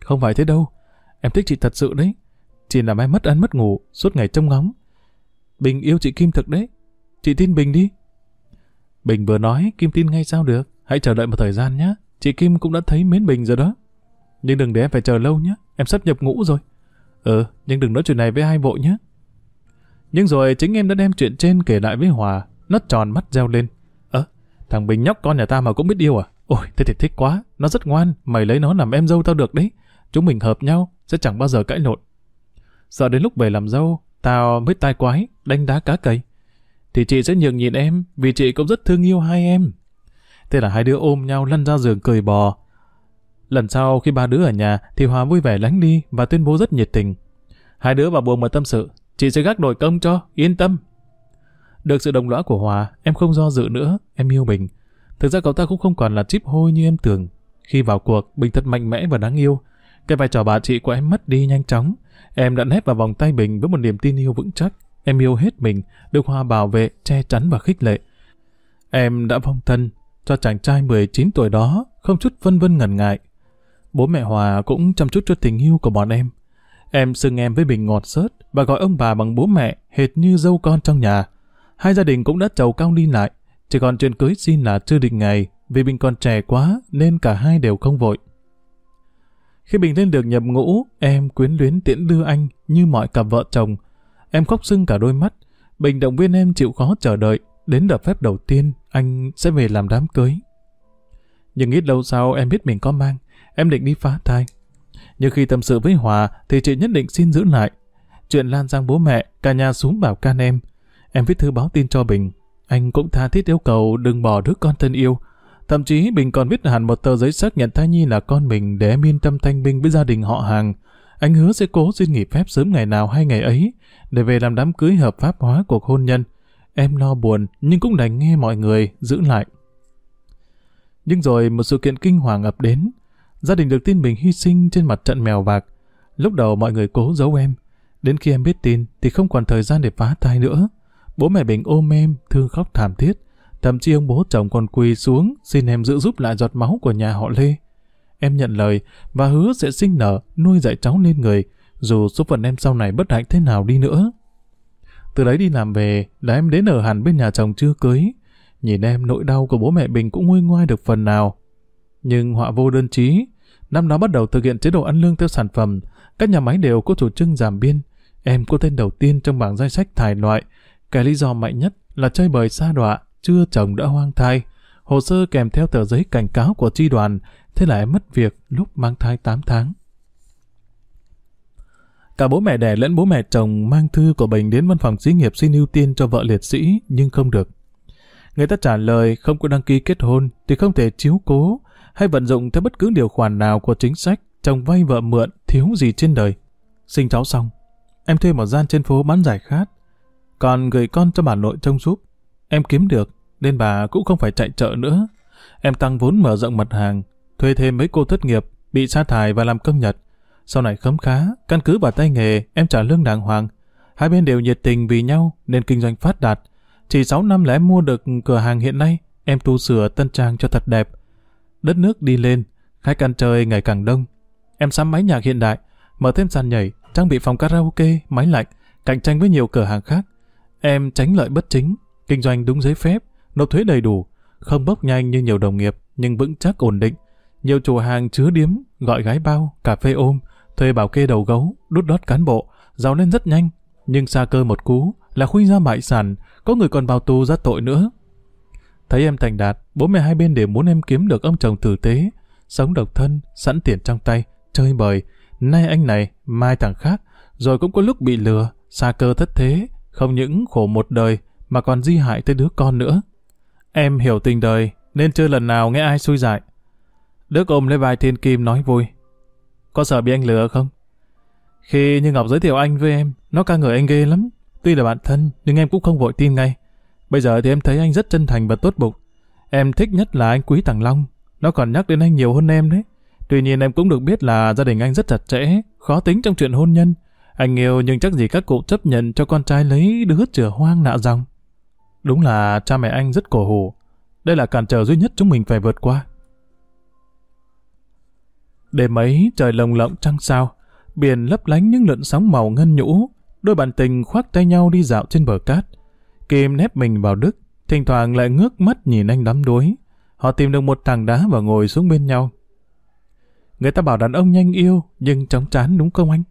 Không phải thế đâu. Em thích chị thật sự đấy. Chỉ làm em mất ăn mất ngủ, suốt ngày trông ngóng. Bình yêu chị Kim thật đấy. Chị tin Bình đi. Bình vừa nói, Kim tin ngay sao được. Hãy chờ đợi một thời gian nhé. Chị Kim cũng đã thấy mến Bình rồi đó. Nhưng đừng để em phải chờ lâu nhé. Em sắp nhập ngũ rồi. Ừ, nhưng đừng nói chuyện này với hai vội nhé. Nhưng rồi chính em đã đem chuyện trên kể lại với Hòa. Nó tròn mắt reo lên. Ơ, thằng Bình nhóc con nhà ta mà cũng biết yêu à? Ôi, thế thì thích quá. Nó rất ngoan. Mày lấy nó làm em dâu tao được đấy. Chúng mình hợp nhau, sẽ chẳng bao giờ cãi lộn. Sợ đến lúc về làm dâu, tao mới tai quái, đánh đá cá cầy. Thì chị sẽ nhường nhịn em, vì chị cũng rất thương yêu hai em. Thế là hai đứa ôm nhau lăn ra giường cười bò. Lần sau khi ba đứa ở nhà thì Hòa vui vẻ lánh đi và tuyên bố rất nhiệt tình. Hai đứa vào buồng mà tâm sự, chị sẽ gác đổi công cho, yên tâm. Được sự đồng lõa của Hòa, em không do dự nữa, em yêu Bình. Thực ra cậu ta cũng không còn là chip hôi như em tưởng. Khi vào cuộc, Bình thật mạnh mẽ và đáng yêu. Cái vai trò bà chị của em mất đi nhanh chóng. Em đã nép vào vòng tay Bình với một niềm tin yêu vững chắc. Em yêu hết mình, được Hòa bảo vệ, che chắn và khích lệ. Em đã vong thân cho chàng trai 19 tuổi đó, không chút vân vân ngần ngại. Bố mẹ Hòa cũng chăm chút cho tình yêu của bọn em. Em xưng em với Bình ngọt sớt và gọi ông bà bằng bố mẹ hệt như dâu con trong nhà. Hai gia đình cũng đã chầu cao đi lại, chỉ còn chuyện cưới xin là chưa định ngày vì Bình còn trẻ quá nên cả hai đều không vội. Khi Bình lên được nhập ngũ, em quyến luyến tiễn đưa anh như mọi cặp vợ chồng. Em khóc sưng cả đôi mắt. Bình động viên em chịu khó chờ đợi. Đến đợt phép đầu tiên, anh sẽ về làm đám cưới. Nhưng ít lâu sau em biết mình có mang. Em định đi phá thai. Nhưng khi tâm sự với Hòa thì chị nhất định xin giữ lại. Chuyện lan sang bố mẹ, cả nhà xuống bảo can em. Em viết thư báo tin cho Bình. Anh cũng tha thiết yêu cầu đừng bỏ đứa con thân yêu. Thậm chí Bình còn viết hẳn một tờ giấy xác nhận thai nhi là con mình để em yên tâm thanh binh với gia đình họ hàng. Anh hứa sẽ cố xin nghỉ phép sớm ngày nào hay ngày ấy để về làm đám cưới hợp pháp hóa cuộc hôn nhân. Em lo buồn nhưng cũng đành nghe mọi người giữ lại. Nhưng rồi một sự kiện kinh hoàng ập đến. Gia đình được tin mình hy sinh trên mặt trận mèo vạc. Lúc đầu mọi người cố giấu em. Đến khi em biết tin thì không còn thời gian để phá thai nữa. Bố mẹ Bình ôm em, thương khóc thảm thiết. Thậm chí ông bố chồng còn quỳ xuống xin em giữ giúp lại giọt máu của nhà họ Lê. Em nhận lời và hứa sẽ sinh nở, nuôi dạy cháu nên người, dù số phận em sau này bất hạnh thế nào đi nữa. Từ đấy đi làm về là em đến ở hẳn bên nhà chồng chưa cưới. Nhìn em nỗi đau của bố mẹ Bình cũng nguôi ngoai được phần nào. Nhưng họa vô đơn chí, năm đó bắt đầu thực hiện chế độ ăn lương theo sản phẩm, các nhà máy đều có chủ trương giảm biên. Em có tên đầu tiên trong bảng danh sách thải loại. Cái lý do mạnh nhất là chơi bời xa đọa, chưa chồng đã hoang thai. Hồ sơ kèm theo tờ giấy cảnh cáo của tri đoàn, thế là em mất việc lúc mang thai 8 tháng. Cả bố mẹ đẻ lẫn bố mẹ chồng mang thư của Bình đến văn phòng xí nghiệp xin ưu tiên cho vợ liệt sĩ, nhưng không được. Người ta trả lời không có đăng ký kết hôn thì không thể chiếu cố hay vận dụng theo bất cứ điều khoản nào của chính sách chồng vay vợ mượn thiếu gì trên đời. Sinh cháu xong, em thuê một gian trên phố bán giải khát, còn gửi con cho bà nội trông giúp. Em kiếm được, nên bà cũng không phải chạy chợ nữa. Em tăng vốn mở rộng mặt hàng, thuê thêm mấy cô thất nghiệp, bị sa thải và làm công nhật. Sau này khấm khá, căn cứ vào tay nghề, em trả lương đàng hoàng. Hai bên đều nhiệt tình vì nhau nên kinh doanh phát đạt. Chỉ 6 năm là em mua được cửa hàng hiện nay, em tu sửa tân trang cho thật đẹp. Đất nước đi lên, khách ăn chơi ngày càng đông. Em sắm máy nhạc hiện đại, mở thêm sàn nhảy, trang bị phòng karaoke, máy lạnh, cạnh tranh với nhiều cửa hàng khác. Em tránh lợi bất chính, kinh doanh đúng giấy phép, nộp thuế đầy đủ, không bốc nhanh như nhiều đồng nghiệp, nhưng vững chắc ổn định. Nhiều chủ hàng chứa điếm, gọi gái bao, cà phê ôm, thuê bảo kê đầu gấu, đút đót cán bộ, giàu lên rất nhanh. Nhưng xa cơ một cú là khuy ra bại sản, có người còn vào tù ra tội nữa. Thấy em thành đạt, bố mẹ hai bên đều muốn em kiếm được ông chồng tử tế, sống độc thân, sẵn tiền trong tay, chơi bời, nay anh này, mai thằng khác, rồi cũng có lúc bị lừa, xa cơ thất thế, không những khổ một đời, mà còn di hại tới đứa con nữa. Em hiểu tình đời, nên chưa lần nào nghe ai xui dại. Đức ôm lấy vai thiên kim nói vui. Có sợ bị anh lừa không? Khi Như Ngọc giới thiệu anh với em, nó ca ngợi anh ghê lắm. Tuy là bạn thân, nhưng em cũng không vội tin ngay. Bây giờ thì em thấy anh rất chân thành và tốt bụng. Em thích nhất là anh quý tàng Long. Nó còn nhắc đến anh nhiều hơn em đấy. Tuy nhiên em cũng được biết là gia đình anh rất chặt chẽ, khó tính trong chuyện hôn nhân. Anh yêu nhưng chắc gì các cụ chấp nhận cho con trai lấy đứa chửa hoang nạ dòng. Đúng là cha mẹ anh rất cổ hủ. Đây là cản trở duy nhất chúng mình phải vượt qua. Đêm ấy trời lồng lộng trăng sao, biển lấp lánh những lượn sóng màu ngân nhũ, đôi bạn tình khoác tay nhau đi dạo trên bờ cát. Kim nép mình vào Đức, thỉnh thoảng lại ngước mắt nhìn anh đắm đuối. Họ tìm được một tảng đá và ngồi xuống bên nhau. Người ta bảo đàn ông nhanh yêu, nhưng chóng chán đúng không anh?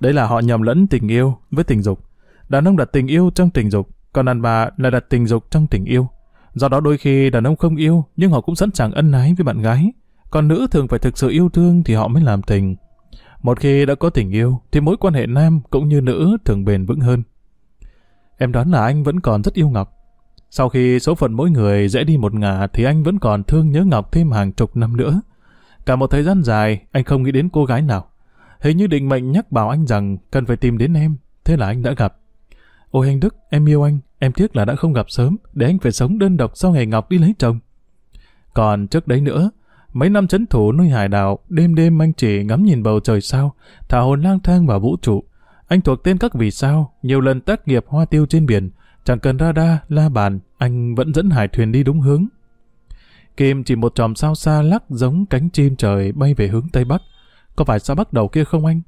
Đấy là họ nhầm lẫn tình yêu với tình dục. Đàn ông đặt tình yêu trong tình dục, còn đàn bà là đặt tình dục trong tình yêu. Do đó đôi khi đàn ông không yêu, nhưng họ cũng sẵn sàng ân ái với bạn gái. Còn nữ thường phải thực sự yêu thương thì họ mới làm tình. Một khi đã có tình yêu, thì mối quan hệ nam cũng như nữ thường bền vững hơn. Em đoán là anh vẫn còn rất yêu Ngọc. Sau khi số phận mỗi người dễ đi một ngả thì anh vẫn còn thương nhớ Ngọc thêm hàng chục năm nữa. Cả một thời gian dài, anh không nghĩ đến cô gái nào. Hình như định mệnh nhắc bảo anh rằng cần phải tìm đến em, thế là anh đã gặp. Ôi anh Đức, em yêu anh, em tiếc là đã không gặp sớm, để anh phải sống đơn độc sau ngày Ngọc đi lấy chồng. Còn trước đấy nữa, mấy năm chấn thủ nuôi hải đảo, đêm đêm anh chỉ ngắm nhìn bầu trời sao, thả hồn lang thang vào vũ trụ. Anh thuộc tên các vì sao, nhiều lần tác nghiệp hoa tiêu trên biển, chẳng cần radar, la bàn, anh vẫn dẫn hải thuyền đi đúng hướng. Kim chỉ một tròm sao xa lắc giống cánh chim trời bay về hướng Tây Bắc. Có phải sao bắt đầu kia không anh?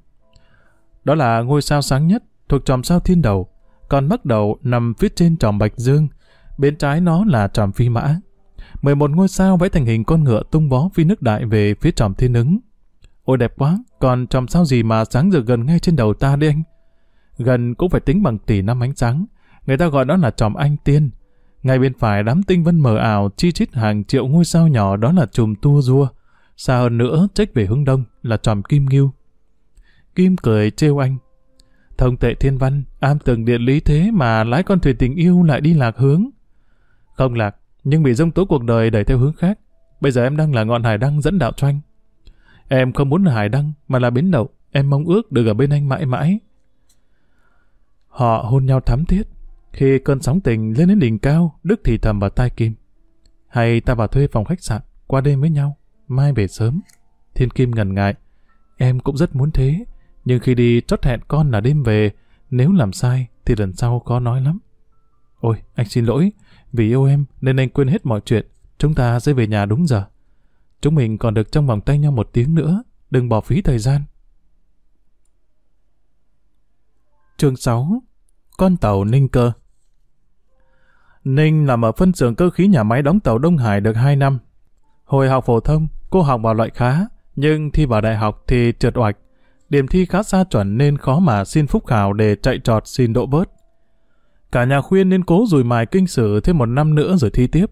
Đó là ngôi sao sáng nhất, thuộc tròm sao thiên đầu. Còn bắt đầu nằm phía trên tròm Bạch Dương. Bên trái nó là tròm phi mã. 11 ngôi sao vẽ thành hình con ngựa tung bó phi nước đại về phía tròm thiên ứng. Ôi đẹp quá, còn tròm sao gì mà sáng rực gần ngay trên đầu ta đi anh? Gần cũng phải tính bằng tỷ năm ánh sáng. Người ta gọi đó là chòm anh tiên. Ngay bên phải đám tinh vân mờ ảo chi chít hàng triệu ngôi sao nhỏ đó là chùm tua rua. Xa hơn nữa, trách về hướng đông là chòm kim ngưu. Kim cười trêu anh. Thông tệ thiên văn, am tường điện lý thế mà lái con thuyền tình yêu lại đi lạc hướng. Không lạc, nhưng bị dông tố cuộc đời đẩy theo hướng khác. Bây giờ em đang là ngọn hải đăng dẫn đạo cho anh. Em không muốn là hải đăng, mà là bến đậu. Em mong ước được ở bên anh mãi mãi. Họ hôn nhau thắm thiết. Khi cơn sóng tình lên đến đỉnh cao, Đức thì thầm vào tai Kim. Hay ta vào thuê phòng khách sạn, qua đêm với nhau, mai về sớm. Thiên Kim ngần ngại. Em cũng rất muốn thế, nhưng khi đi chót hẹn con là đêm về, nếu làm sai thì lần sau khó nói lắm. Ôi, anh xin lỗi, vì yêu em nên anh quên hết mọi chuyện. Chúng ta sẽ về nhà đúng giờ. Chúng mình còn được trong vòng tay nhau một tiếng nữa, đừng bỏ phí thời gian. Chương 6 Con tàu Ninh Cơ Ninh làm ở phân xưởng cơ khí nhà máy đóng tàu Đông Hải được 2 năm. Hồi học phổ thông, cô học vào loại khá, nhưng thi vào đại học thì trượt oạch. Điểm thi khá xa chuẩn nên khó mà xin phúc khảo để chạy trọt xin độ bớt. Cả nhà khuyên nên cố rùi mài kinh sử thêm một năm nữa rồi thi tiếp.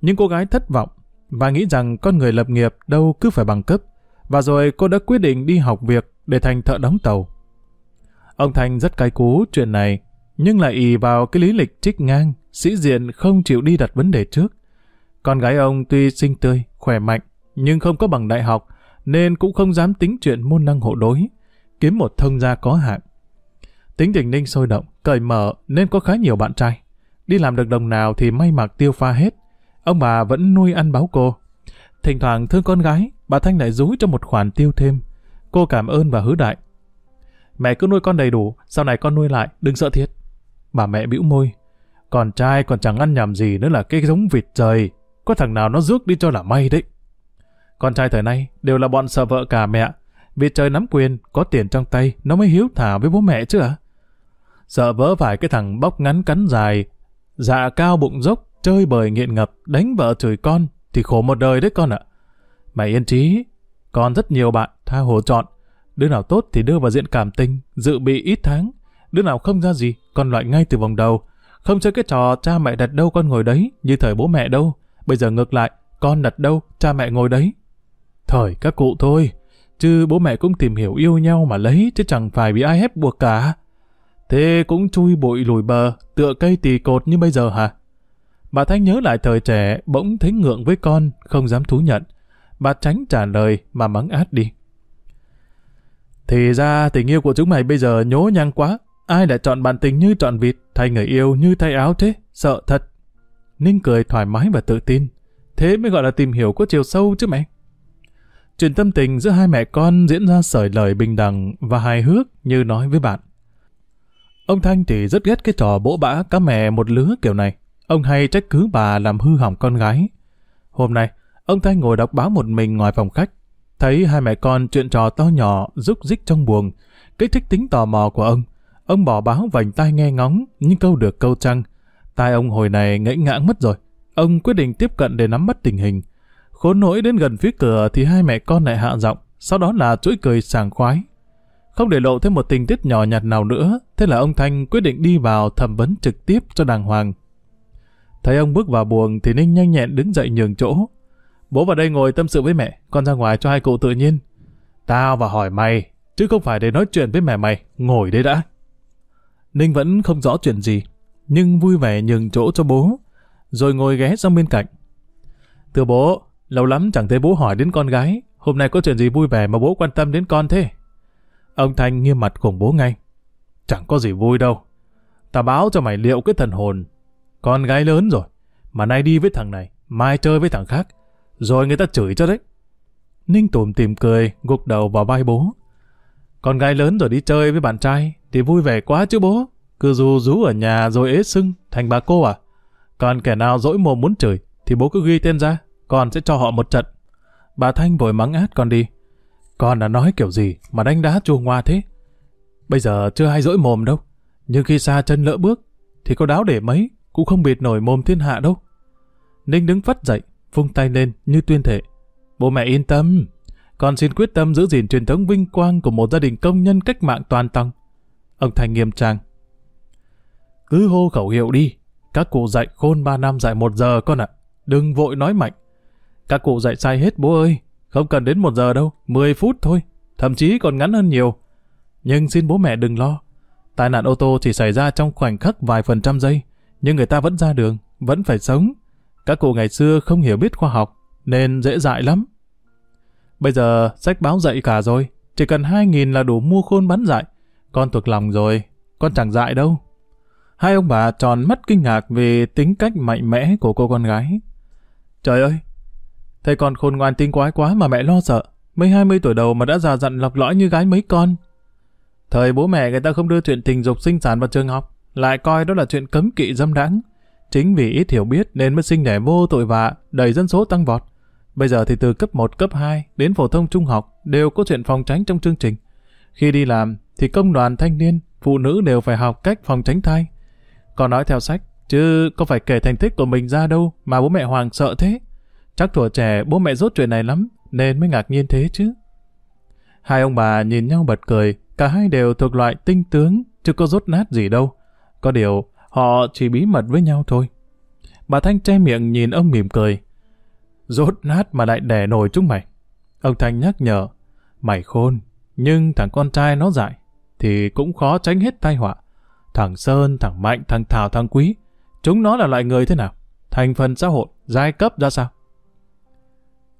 Nhưng cô gái thất vọng và nghĩ rằng con người lập nghiệp đâu cứ phải bằng cấp. Và rồi cô đã quyết định đi học việc để thành thợ đóng tàu. Ông thanh rất cay cú chuyện này, nhưng lại ì vào cái lý lịch trích ngang, sĩ diện không chịu đi đặt vấn đề trước. Con gái ông tuy xinh tươi, khỏe mạnh, nhưng không có bằng đại học, nên cũng không dám tính chuyện môn năng hộ đối, kiếm một thông gia có hạn. Tính tình Ninh sôi động, cởi mở nên có khá nhiều bạn trai. Đi làm được đồng nào thì may mặc tiêu pha hết. Ông bà vẫn nuôi ăn báo cô. Thỉnh thoảng thương con gái, bà Thanh lại rúi cho một khoản tiêu thêm. Cô cảm ơn và hứa đại. Mẹ cứ nuôi con đầy đủ, sau này con nuôi lại, đừng sợ thiệt. Bà mẹ bĩu môi. Con trai còn chẳng ăn nhầm gì nữa là cái giống vịt trời. Có thằng nào nó rước đi cho là may đấy. Con trai thời nay đều là bọn sợ vợ cả mẹ. Vịt trời nắm quyền, có tiền trong tay, nó mới hiếu thảo với bố mẹ chứ à? Sợ vỡ phải cái thằng bóc ngắn cắn dài, dạ cao bụng dốc, chơi bời nghiện ngập, đánh vợ chửi con, thì khổ một đời đấy con ạ. Mày yên trí, còn rất nhiều bạn tha hồ chọn. Đứa nào tốt thì đưa vào diện cảm tình, dự bị ít tháng. Đứa nào không ra gì, còn loại ngay từ vòng đầu. Không chơi cái trò cha mẹ đặt đâu con ngồi đấy, như thời bố mẹ đâu. Bây giờ ngược lại, con đặt đâu, cha mẹ ngồi đấy. Thời các cụ thôi, chứ bố mẹ cũng tìm hiểu yêu nhau mà lấy, chứ chẳng phải bị ai ép buộc cả. Thế cũng chui bụi lùi bờ, tựa cây tì cột như bây giờ hả? Bà Thanh nhớ lại thời trẻ, bỗng thấy ngượng với con, không dám thú nhận. Bà tránh trả lời mà mắng át đi. Thì ra tình yêu của chúng mày bây giờ nhố nhăng quá. Ai lại chọn bạn tình như chọn vịt, thay người yêu như thay áo thế? Sợ thật. Ninh cười thoải mái và tự tin. Thế mới gọi là tìm hiểu có chiều sâu chứ mẹ. Chuyện tâm tình giữa hai mẹ con diễn ra sởi lời bình đẳng và hài hước như nói với bạn. Ông Thanh thì rất ghét cái trò bỗ bã cá mẹ một lứa kiểu này. Ông hay trách cứ bà làm hư hỏng con gái. Hôm nay, ông Thanh ngồi đọc báo một mình ngoài phòng khách. Thấy hai mẹ con chuyện trò to nhỏ rúc rích trong buồng, kích thích tính tò mò của ông. Ông bỏ báo vành tai nghe ngóng, nhưng câu được câu trăng. Tai ông hồi này ngẫy ngãng mất rồi. Ông quyết định tiếp cận để nắm bắt tình hình. Khốn nỗi đến gần phía cửa thì hai mẹ con lại hạ giọng, sau đó là chuỗi cười sảng khoái. Không để lộ thêm một tình tiết nhỏ nhặt nào nữa, thế là ông Thanh quyết định đi vào thẩm vấn trực tiếp cho đàng hoàng. Thấy ông bước vào buồng thì Ninh nhanh nhẹn đứng dậy nhường chỗ. Bố vào đây ngồi tâm sự với mẹ, con ra ngoài cho hai cụ tự nhiên. Tao vào hỏi mày, chứ không phải để nói chuyện với mẹ mày, ngồi đây đã. Ninh vẫn không rõ chuyện gì, nhưng vui vẻ nhường chỗ cho bố, rồi ngồi ghé sang bên cạnh. Thưa bố, lâu lắm chẳng thấy bố hỏi đến con gái, hôm nay có chuyện gì vui vẻ mà bố quan tâm đến con thế? Ông Thanh nghiêm mặt cùng bố ngay. Chẳng có gì vui đâu. Ta báo cho mày liệu cái thần hồn. Con gái lớn rồi, mà nay đi với thằng này, mai chơi với thằng khác. Rồi người ta chửi cho đấy. Ninh tùm tìm cười, gục đầu vào vai bố. Con gái lớn rồi đi chơi với bạn trai, thì vui vẻ quá chứ bố. Cứ dù rú ở nhà rồi ế sưng, thành bà cô à? Còn kẻ nào dỗi mồm muốn chửi, thì bố cứ ghi tên ra, con sẽ cho họ một trận. Bà Thanh vội mắng át con đi. Con đã nói kiểu gì mà đánh đá chua ngoa thế? Bây giờ chưa ai dỗi mồm đâu. Nhưng khi xa chân lỡ bước, thì có đáo để mấy, cũng không bịt nổi mồm thiên hạ đâu. Ninh đứng phất dậy, vung tay lên như tuyên thệ. Bố mẹ yên tâm, con xin quyết tâm giữ gìn truyền thống vinh quang của một gia đình công nhân cách mạng toàn tăng. Ông Thành nghiêm trang. Cứ hô khẩu hiệu đi, các cụ dạy khôn ba năm dạy một giờ con ạ. Đừng vội nói mạnh. Các cụ dạy sai hết bố ơi, không cần đến một giờ đâu, 10 phút thôi, thậm chí còn ngắn hơn nhiều. Nhưng xin bố mẹ đừng lo. Tai nạn ô tô chỉ xảy ra trong khoảnh khắc vài phần trăm giây, nhưng người ta vẫn ra đường, vẫn phải sống. Các cụ ngày xưa không hiểu biết khoa học, nên dễ dại lắm. Bây giờ sách báo dạy cả rồi, chỉ cần 2.000 là đủ mua khôn bắn dại. Con thuộc lòng rồi, con chẳng dại đâu. Hai ông bà tròn mắt kinh ngạc về tính cách mạnh mẽ của cô con gái. Trời ơi, thầy con khôn ngoan tinh quái quá mà mẹ lo sợ. Mấy hai mươi tuổi đầu mà đã già dặn lọc lõi như gái mấy con. Thời bố mẹ người ta không đưa chuyện tình dục sinh sản vào trường học, lại coi đó là chuyện cấm kỵ dâm đãng. Chính vì ít hiểu biết nên mới sinh đẻ vô tội vạ, đẩy dân số tăng vọt. Bây giờ thì từ cấp 1, cấp 2 đến phổ thông trung học đều có chuyện phòng tránh trong chương trình. Khi đi làm thì công đoàn thanh niên, phụ nữ đều phải học cách phòng tránh thai. Còn nói theo sách, chứ có phải kể thành tích của mình ra đâu mà bố mẹ Hoàng sợ thế. Chắc tuổi trẻ bố mẹ rốt chuyện này lắm nên mới ngạc nhiên thế chứ. Hai ông bà nhìn nhau bật cười, cả hai đều thuộc loại tinh tướng, chứ có rốt nát gì đâu. Có điều, họ chỉ bí mật với nhau thôi. Bà Thanh che miệng nhìn ông mỉm cười. Rốt nát mà lại đẻ nổi chúng mày. Ông Thanh nhắc nhở, mày khôn, nhưng thằng con trai nó dại, thì cũng khó tránh hết tai họa. Thằng Sơn, thằng Mạnh, thằng Thảo, thằng Quý, chúng nó là loại người thế nào? Thành phần xã hội, giai cấp ra sao?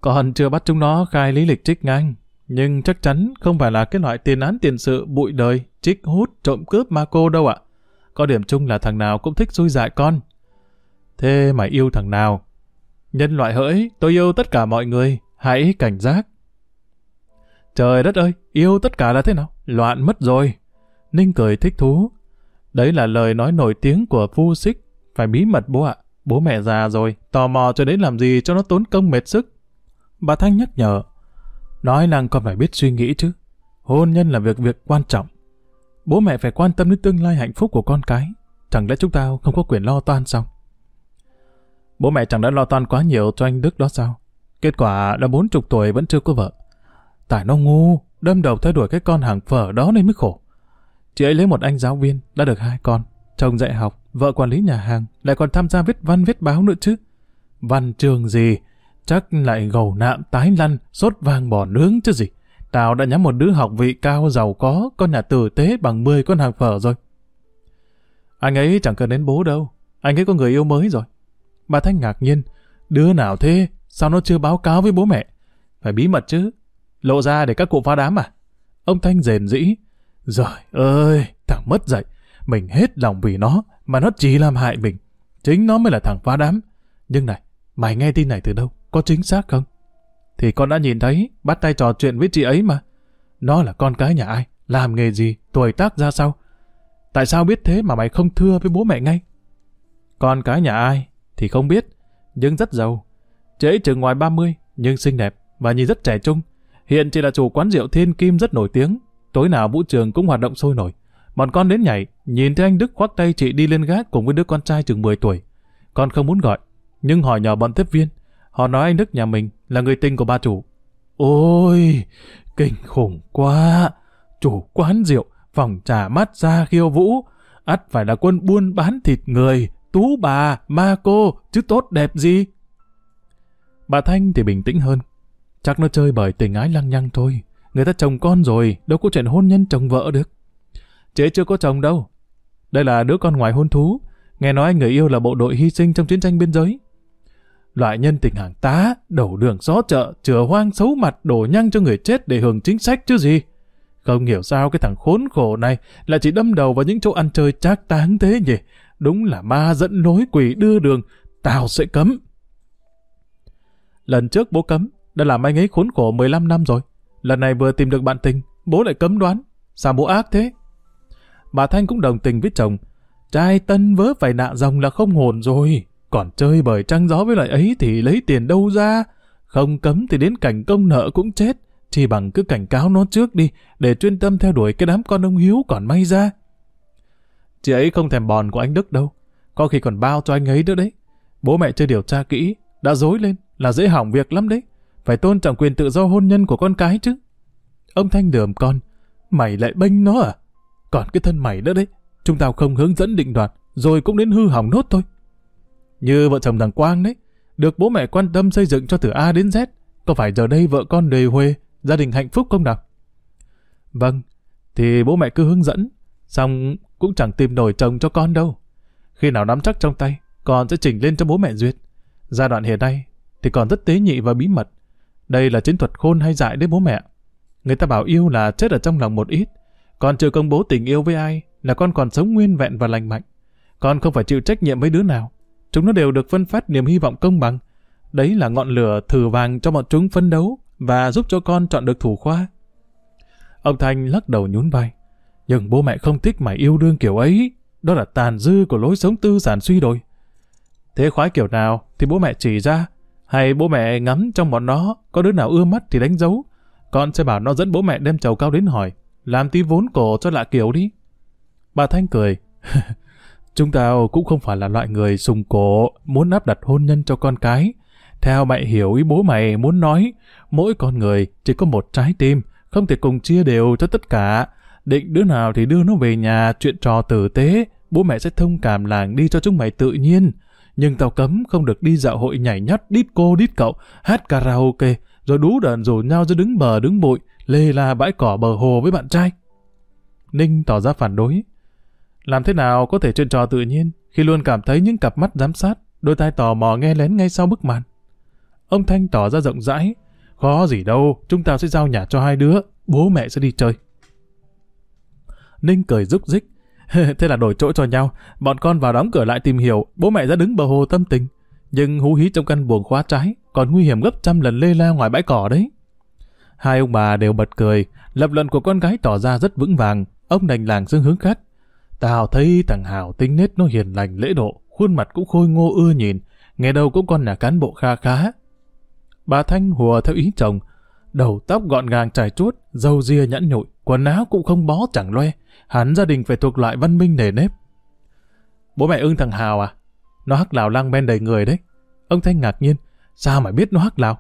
Còn chưa bắt chúng nó khai lý lịch trích ngang, nhưng chắc chắn không phải là cái loại tiền án tiền sự bụi đời, trích hút, trộm cướp ma cô đâu ạ. Có điểm chung là thằng nào cũng thích xui dại con. Thế mày yêu thằng nào? Nhân loại hỡi, tôi yêu tất cả mọi người, hãy cảnh giác. Trời đất ơi, yêu tất cả là thế nào? Loạn mất rồi. Ninh cười thích thú. Đấy là lời nói nổi tiếng của phu xích. Phải bí mật bố ạ. Bố mẹ già rồi, tò mò cho đến làm gì cho nó tốn công mệt sức. Bà Thanh nhắc nhở. Nói năng con phải biết suy nghĩ chứ. Hôn nhân là việc việc quan trọng. Bố mẹ phải quan tâm đến tương lai hạnh phúc của con cái. Chẳng lẽ chúng ta không có quyền lo toan sao? Bố mẹ chẳng đã lo toan quá nhiều cho anh Đức đó sao? Kết quả đã bốn chục tuổi vẫn chưa có vợ. Tại nó ngu, đâm đầu theo đuổi cái con hàng phở đó nên mới khổ. Chị ấy lấy một anh giáo viên, đã được hai con. Chồng dạy học, vợ quản lý nhà hàng, lại còn tham gia viết văn viết báo nữa chứ. Văn trường gì? Chắc lại gầu nạm tái lăn, sốt vàng bò nướng chứ gì. Tao đã nhắm một đứa học vị cao giàu có, con nhà tử tế bằng 10 con hàng phở rồi. Anh ấy chẳng cần đến bố đâu, anh ấy có người yêu mới rồi. Bà Thanh ngạc nhiên, đứa nào thế, sao nó chưa báo cáo với bố mẹ? Phải bí mật chứ, lộ ra để các cụ phá đám à? Ông Thanh rền rĩ, rồi ơi, thằng mất dạy, mình hết lòng vì nó, mà nó chỉ làm hại mình. Chính nó mới là thằng phá đám. Nhưng này, mày nghe tin này từ đâu? Có chính xác không? Thì con đã nhìn thấy, bắt tay trò chuyện với chị ấy mà. Nó là con cái nhà ai? Làm nghề gì? Tuổi tác ra sao? Tại sao biết thế mà mày không thưa với bố mẹ ngay? Con cái nhà ai? Thì không biết, nhưng rất giàu. Chị ấy chừng ngoài 30, nhưng xinh đẹp và nhìn rất trẻ trung. Hiện chị là chủ quán rượu Thiên Kim rất nổi tiếng. Tối nào vũ trường cũng hoạt động sôi nổi. Bọn con đến nhảy, nhìn thấy anh Đức khoác tay chị đi lên gác cùng với đứa con trai chừng 10 tuổi. Con không muốn gọi, nhưng hỏi nhỏ bọn tiếp viên. Họ nói anh Đức nhà mình là người tình của ba chủ. Ôi, kinh khủng quá. Chủ quán rượu, phòng trà mát ra khiêu vũ. ắt phải là quân buôn bán thịt người, tú bà, ma cô, chứ tốt đẹp gì. Bà Thanh thì bình tĩnh hơn. Chắc nó chơi bởi tình ái lăng nhăng thôi. Người ta chồng con rồi, đâu có chuyện hôn nhân chồng vợ được. Chế chưa có chồng đâu. Đây là đứa con ngoài hôn thú. Nghe nói người yêu là bộ đội hy sinh trong chiến tranh biên giới. Loại nhân tình hàng tá, đổ đường xó chợ, chừa hoang xấu mặt, đổ nhăng cho người chết để hưởng chính sách chứ gì. Không hiểu sao cái thằng khốn khổ này lại chỉ đâm đầu vào những chỗ ăn chơi trác táng thế nhỉ. Đúng là ma dẫn lối quỷ đưa đường, tao sẽ cấm. Lần trước bố cấm, đã làm anh ấy khốn khổ 15 năm rồi. Lần này vừa tìm được bạn tình, bố lại cấm đoán. Sao bố ác thế? Bà Thanh cũng đồng tình với chồng. Trai tân vớ phải nạ dòng là không hồn rồi. Còn chơi bởi trăng gió với loại ấy thì lấy tiền đâu ra? Không cấm thì đến cảnh công nợ cũng chết. Chỉ bằng cứ cảnh cáo nó trước đi, để chuyên tâm theo đuổi cái đám con ông Hiếu còn may ra. Chị ấy không thèm bòn của anh Đức đâu. Có khi còn bao cho anh ấy nữa đấy. Bố mẹ chưa điều tra kỹ, đã dối lên, là dễ hỏng việc lắm đấy. Phải tôn trọng quyền tự do hôn nhân của con cái chứ. Ông Thanh lườm con, mày lại bênh nó à? Còn cái thân mày nữa đấy, chúng tao không hướng dẫn định đoạt, rồi cũng đến hư hỏng nốt thôi. Như vợ chồng thằng Quang đấy, được bố mẹ quan tâm xây dựng cho từ A đến Z, có phải giờ đây vợ con đầy huê, gia đình hạnh phúc không nào? Vâng, thì bố mẹ cứ hướng dẫn, xong cũng chẳng tìm nổi chồng cho con đâu. Khi nào nắm chắc trong tay, con sẽ chỉnh lên cho bố mẹ duyệt. Giai đoạn hiện nay thì còn rất tế nhị và bí mật. Đây là chiến thuật khôn hay dại đấy bố mẹ. Người ta bảo yêu là chết ở trong lòng một ít. Còn chưa công bố tình yêu với ai là con còn sống nguyên vẹn và lành mạnh. Con không phải chịu trách nhiệm với đứa nào. Chúng nó đều được phân phát niềm hy vọng công bằng. Đấy là ngọn lửa thử vàng cho bọn chúng phấn đấu và giúp cho con chọn được thủ khoa. Ông Thanh lắc đầu nhún vai. Nhưng bố mẹ không thích mày yêu đương kiểu ấy. Đó là tàn dư của lối sống tư sản suy đồi. Thế khoái kiểu nào thì bố mẹ chỉ ra. Hay bố mẹ ngắm trong bọn nó, có đứa nào ưa mắt thì đánh dấu. Con sẽ bảo nó dẫn bố mẹ đem chầu cao đến hỏi. Làm tí vốn cổ cho lạ kiểu đi. Bà Thanh cười. Chúng tao cũng không phải là loại người sùng cổ, muốn áp đặt hôn nhân cho con cái. Theo mẹ hiểu ý bố mày muốn nói, mỗi con người chỉ có một trái tim, không thể cùng chia đều cho tất cả. Định đứa nào thì đưa nó về nhà, chuyện trò tử tế, bố mẹ sẽ thông cảm làng đi cho chúng mày tự nhiên. Nhưng tao cấm không được đi dạo hội nhảy nhót đít cô đít cậu, hát karaoke, rồi đú đợn rủ nhau ra đứng bờ đứng bụi, lê la bãi cỏ bờ hồ với bạn trai. Ninh tỏ ra phản đối. Làm thế nào có thể chuyện trò tự nhiên khi luôn cảm thấy những cặp mắt giám sát, đôi tai tò mò nghe lén ngay sau bức màn. Ông Thanh tỏ ra rộng rãi. Khó gì đâu, chúng ta sẽ giao nhà cho hai đứa, bố mẹ sẽ đi chơi. Ninh cười rúc rích. thế là đổi chỗ cho nhau, bọn con vào đóng cửa lại tìm hiểu, bố mẹ ra đứng bờ hồ tâm tình. Nhưng hú hí trong căn buồng khóa trái, còn nguy hiểm gấp trăm lần lê la ngoài bãi cỏ đấy. Hai ông bà đều bật cười, lập luận của con gái tỏ ra rất vững vàng, ông đành làng xương hướng khác. Tao thấy thằng Hào tính nết nó hiền lành lễ độ, khuôn mặt cũng khôi ngô ưa nhìn, nghe đâu cũng con nhà cán bộ kha khá. Bà Thanh hùa theo ý chồng, đầu tóc gọn gàng trải chuốt, dâu ria nhẵn nhụi, quần áo cũng không bó chẳng loe, hắn gia đình phải thuộc loại văn minh nề nếp. Bố mẹ ưng thằng Hào à? Nó hắc lào lang ben đầy người đấy. Ông Thanh ngạc nhiên, sao mà biết nó hắc lào?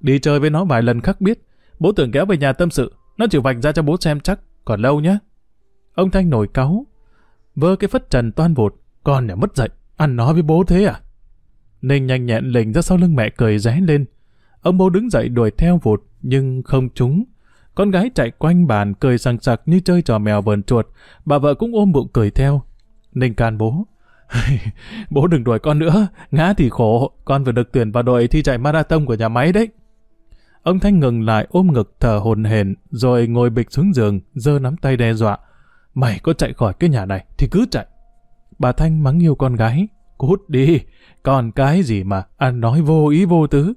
Đi chơi với nó vài lần khắc biết, bố tưởng kéo về nhà tâm sự, nó chịu vạch ra cho bố xem chắc, còn lâu nhá. Ông Thanh nổi cáu, vơ cái phất trần toan vụt, con nhà mất dậy, ăn nói với bố thế à? Ninh nhanh nhẹn lình ra sau lưng mẹ cười ré lên. Ông bố đứng dậy đuổi theo vụt, nhưng không trúng. Con gái chạy quanh bàn cười sằng sặc như chơi trò mèo vờn chuột, bà vợ cũng ôm bụng cười theo. Ninh can bố. bố đừng đuổi con nữa, ngã thì khổ, con vừa được tuyển vào đội thi chạy marathon của nhà máy đấy. Ông Thanh ngừng lại ôm ngực thở hồn hển, rồi ngồi bịch xuống giường, giơ nắm tay đe dọa. Mày có chạy khỏi cái nhà này thì cứ chạy. Bà Thanh mắng yêu con gái. Cút đi, còn cái gì mà ăn nói vô ý vô tứ.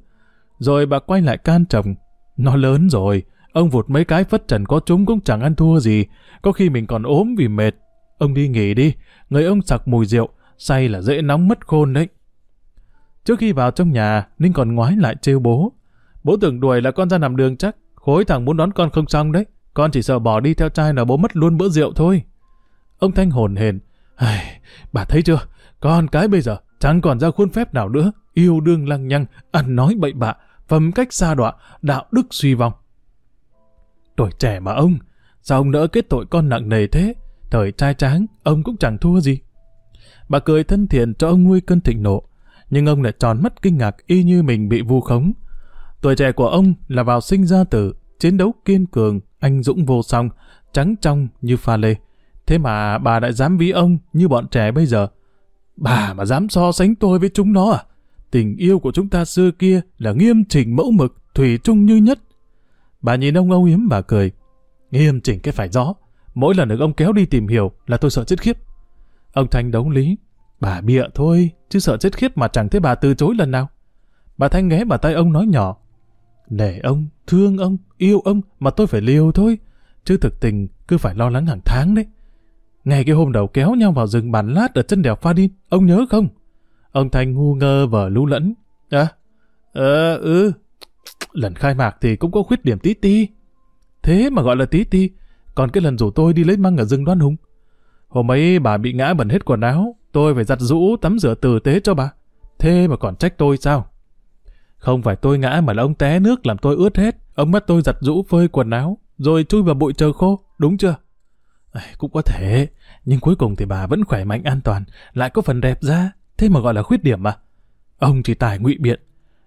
Rồi bà quay lại can chồng. Nó lớn rồi, ông vụt mấy cái phất trần có chúng cũng chẳng ăn thua gì. Có khi mình còn ốm vì mệt. Ông đi nghỉ đi, người ông sặc mùi rượu, say là dễ nóng mất khôn đấy. Trước khi vào trong nhà, Ninh còn ngoái lại trêu bố. Bố tưởng đuổi là con ra nằm đường chắc, khối thằng muốn đón con không xong đấy. Con chỉ sợ bỏ đi theo trai là bố mất luôn bữa rượu thôi. Ông Thanh hồn hền. Bà thấy chưa? Con cái bây giờ chẳng còn ra khuôn phép nào nữa. Yêu đương lăng nhăng, ăn nói bậy bạ, phẩm cách xa đọa, đạo đức suy vong. Tuổi trẻ mà ông, sao ông nỡ kết tội con nặng nề thế? Thời trai tráng, ông cũng chẳng thua gì. Bà cười thân thiện cho ông nguôi cơn thịnh nộ, nhưng ông lại tròn mắt kinh ngạc y như mình bị vu khống. Tuổi trẻ của ông là vào sinh ra tử, chiến đấu kiên cường, anh dũng vô song, trắng trong như pha lê. Thế mà bà lại dám ví ông như bọn trẻ bây giờ. Bà mà dám so sánh tôi với chúng nó à? Tình yêu của chúng ta xưa kia là nghiêm chỉnh mẫu mực, thủy chung như nhất. Bà nhìn ông âu yếm bà cười. Nghiêm chỉnh cái phải rõ Mỗi lần được ông kéo đi tìm hiểu là tôi sợ chết khiếp. Ông Thanh đấu lý. Bà bịa thôi, chứ sợ chết khiếp mà chẳng thấy bà từ chối lần nào. Bà Thanh ghé vào tay ông nói nhỏ. Nể ông, thương ông, yêu ông mà tôi phải liều thôi. Chứ thực tình cứ phải lo lắng hàng tháng đấy. Ngày cái hôm đầu kéo nhau vào rừng bàn lát ở chân đèo Pha Đin, ông nhớ không? Ông Thanh ngu ngơ và lú lẫn. À, ờ, ừ. Lần khai mạc thì cũng có khuyết điểm tí ti. Thế mà gọi là tí ti. Còn cái lần rủ tôi đi lấy măng ở rừng đoan hùng. Hôm ấy bà bị ngã bẩn hết quần áo. Tôi phải giặt rũ tắm rửa tử tế cho bà. Thế mà còn trách tôi sao? Không phải tôi ngã mà là ông té nước làm tôi ướt hết. Ông bắt tôi giặt rũ phơi quần áo, rồi chui vào bụi chờ khô, đúng chưa? À, cũng có thể, nhưng cuối cùng thì bà vẫn khỏe mạnh an toàn, lại có phần đẹp ra, thế mà gọi là khuyết điểm mà. Ông chỉ tài ngụy biện.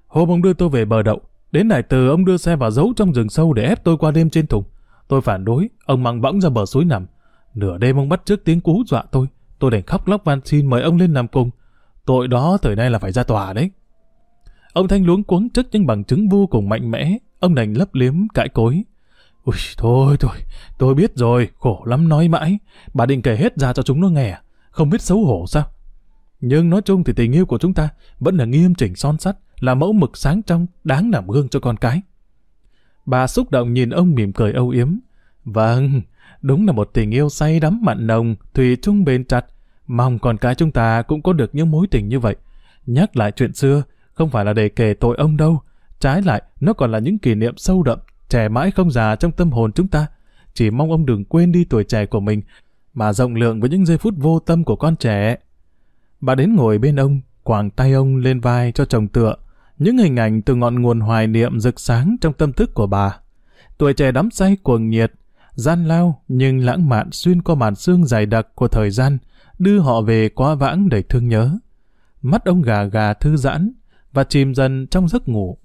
Hôm ông đưa tôi về bờ đậu, đến đại từ ông đưa xe vào giấu trong rừng sâu để ép tôi qua đêm trên thùng. Tôi phản đối, ông mang võng ra bờ suối nằm. Nửa đêm ông bắt trước tiếng cú dọa tôi, tôi đành khóc lóc van xin mời ông lên nằm cùng. Tội đó thời nay là phải ra tòa đấy. Ông Thanh luống cuống trước những bằng chứng vô cùng mạnh mẽ, ông đành lấp liếm cãi cối. Ui, thôi thôi, tôi biết rồi, khổ lắm nói mãi. Bà định kể hết ra cho chúng nó nghe à? Không biết xấu hổ sao? Nhưng nói chung thì tình yêu của chúng ta vẫn là nghiêm chỉnh son sắt, là mẫu mực sáng trong, đáng làm gương cho con cái. Bà xúc động nhìn ông mỉm cười âu yếm. Vâng, đúng là một tình yêu say đắm mặn nồng, thủy chung bền chặt. Mong con cái chúng ta cũng có được những mối tình như vậy. Nhắc lại chuyện xưa, không phải là để kể tội ông đâu. Trái lại, nó còn là những kỷ niệm sâu đậm, trẻ mãi không già trong tâm hồn chúng ta. Chỉ mong ông đừng quên đi tuổi trẻ của mình, mà rộng lượng với những giây phút vô tâm của con trẻ. Bà đến ngồi bên ông, quàng tay ông lên vai cho chồng tựa. Những hình ảnh từ ngọn nguồn hoài niệm rực sáng trong tâm thức của bà. Tuổi trẻ đắm say cuồng nhiệt, gian lao nhưng lãng mạn xuyên qua màn xương dày đặc của thời gian, đưa họ về quá vãng đầy thương nhớ. Mắt ông gà gà thư giãn và chìm dần trong giấc ngủ.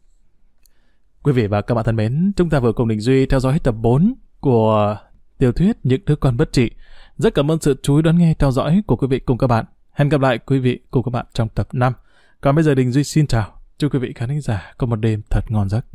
Quý vị và các bạn thân mến, chúng ta vừa cùng Đình Duy theo dõi hết tập 4 của tiểu thuyết Những đứa con bất trị. Rất cảm ơn sự chú ý đón nghe theo dõi của quý vị cùng các bạn. Hẹn gặp lại quý vị cùng các bạn trong tập 5. Còn bây giờ Đình Duy xin chào. Chúc quý vị khán giả có một đêm thật ngon giấc.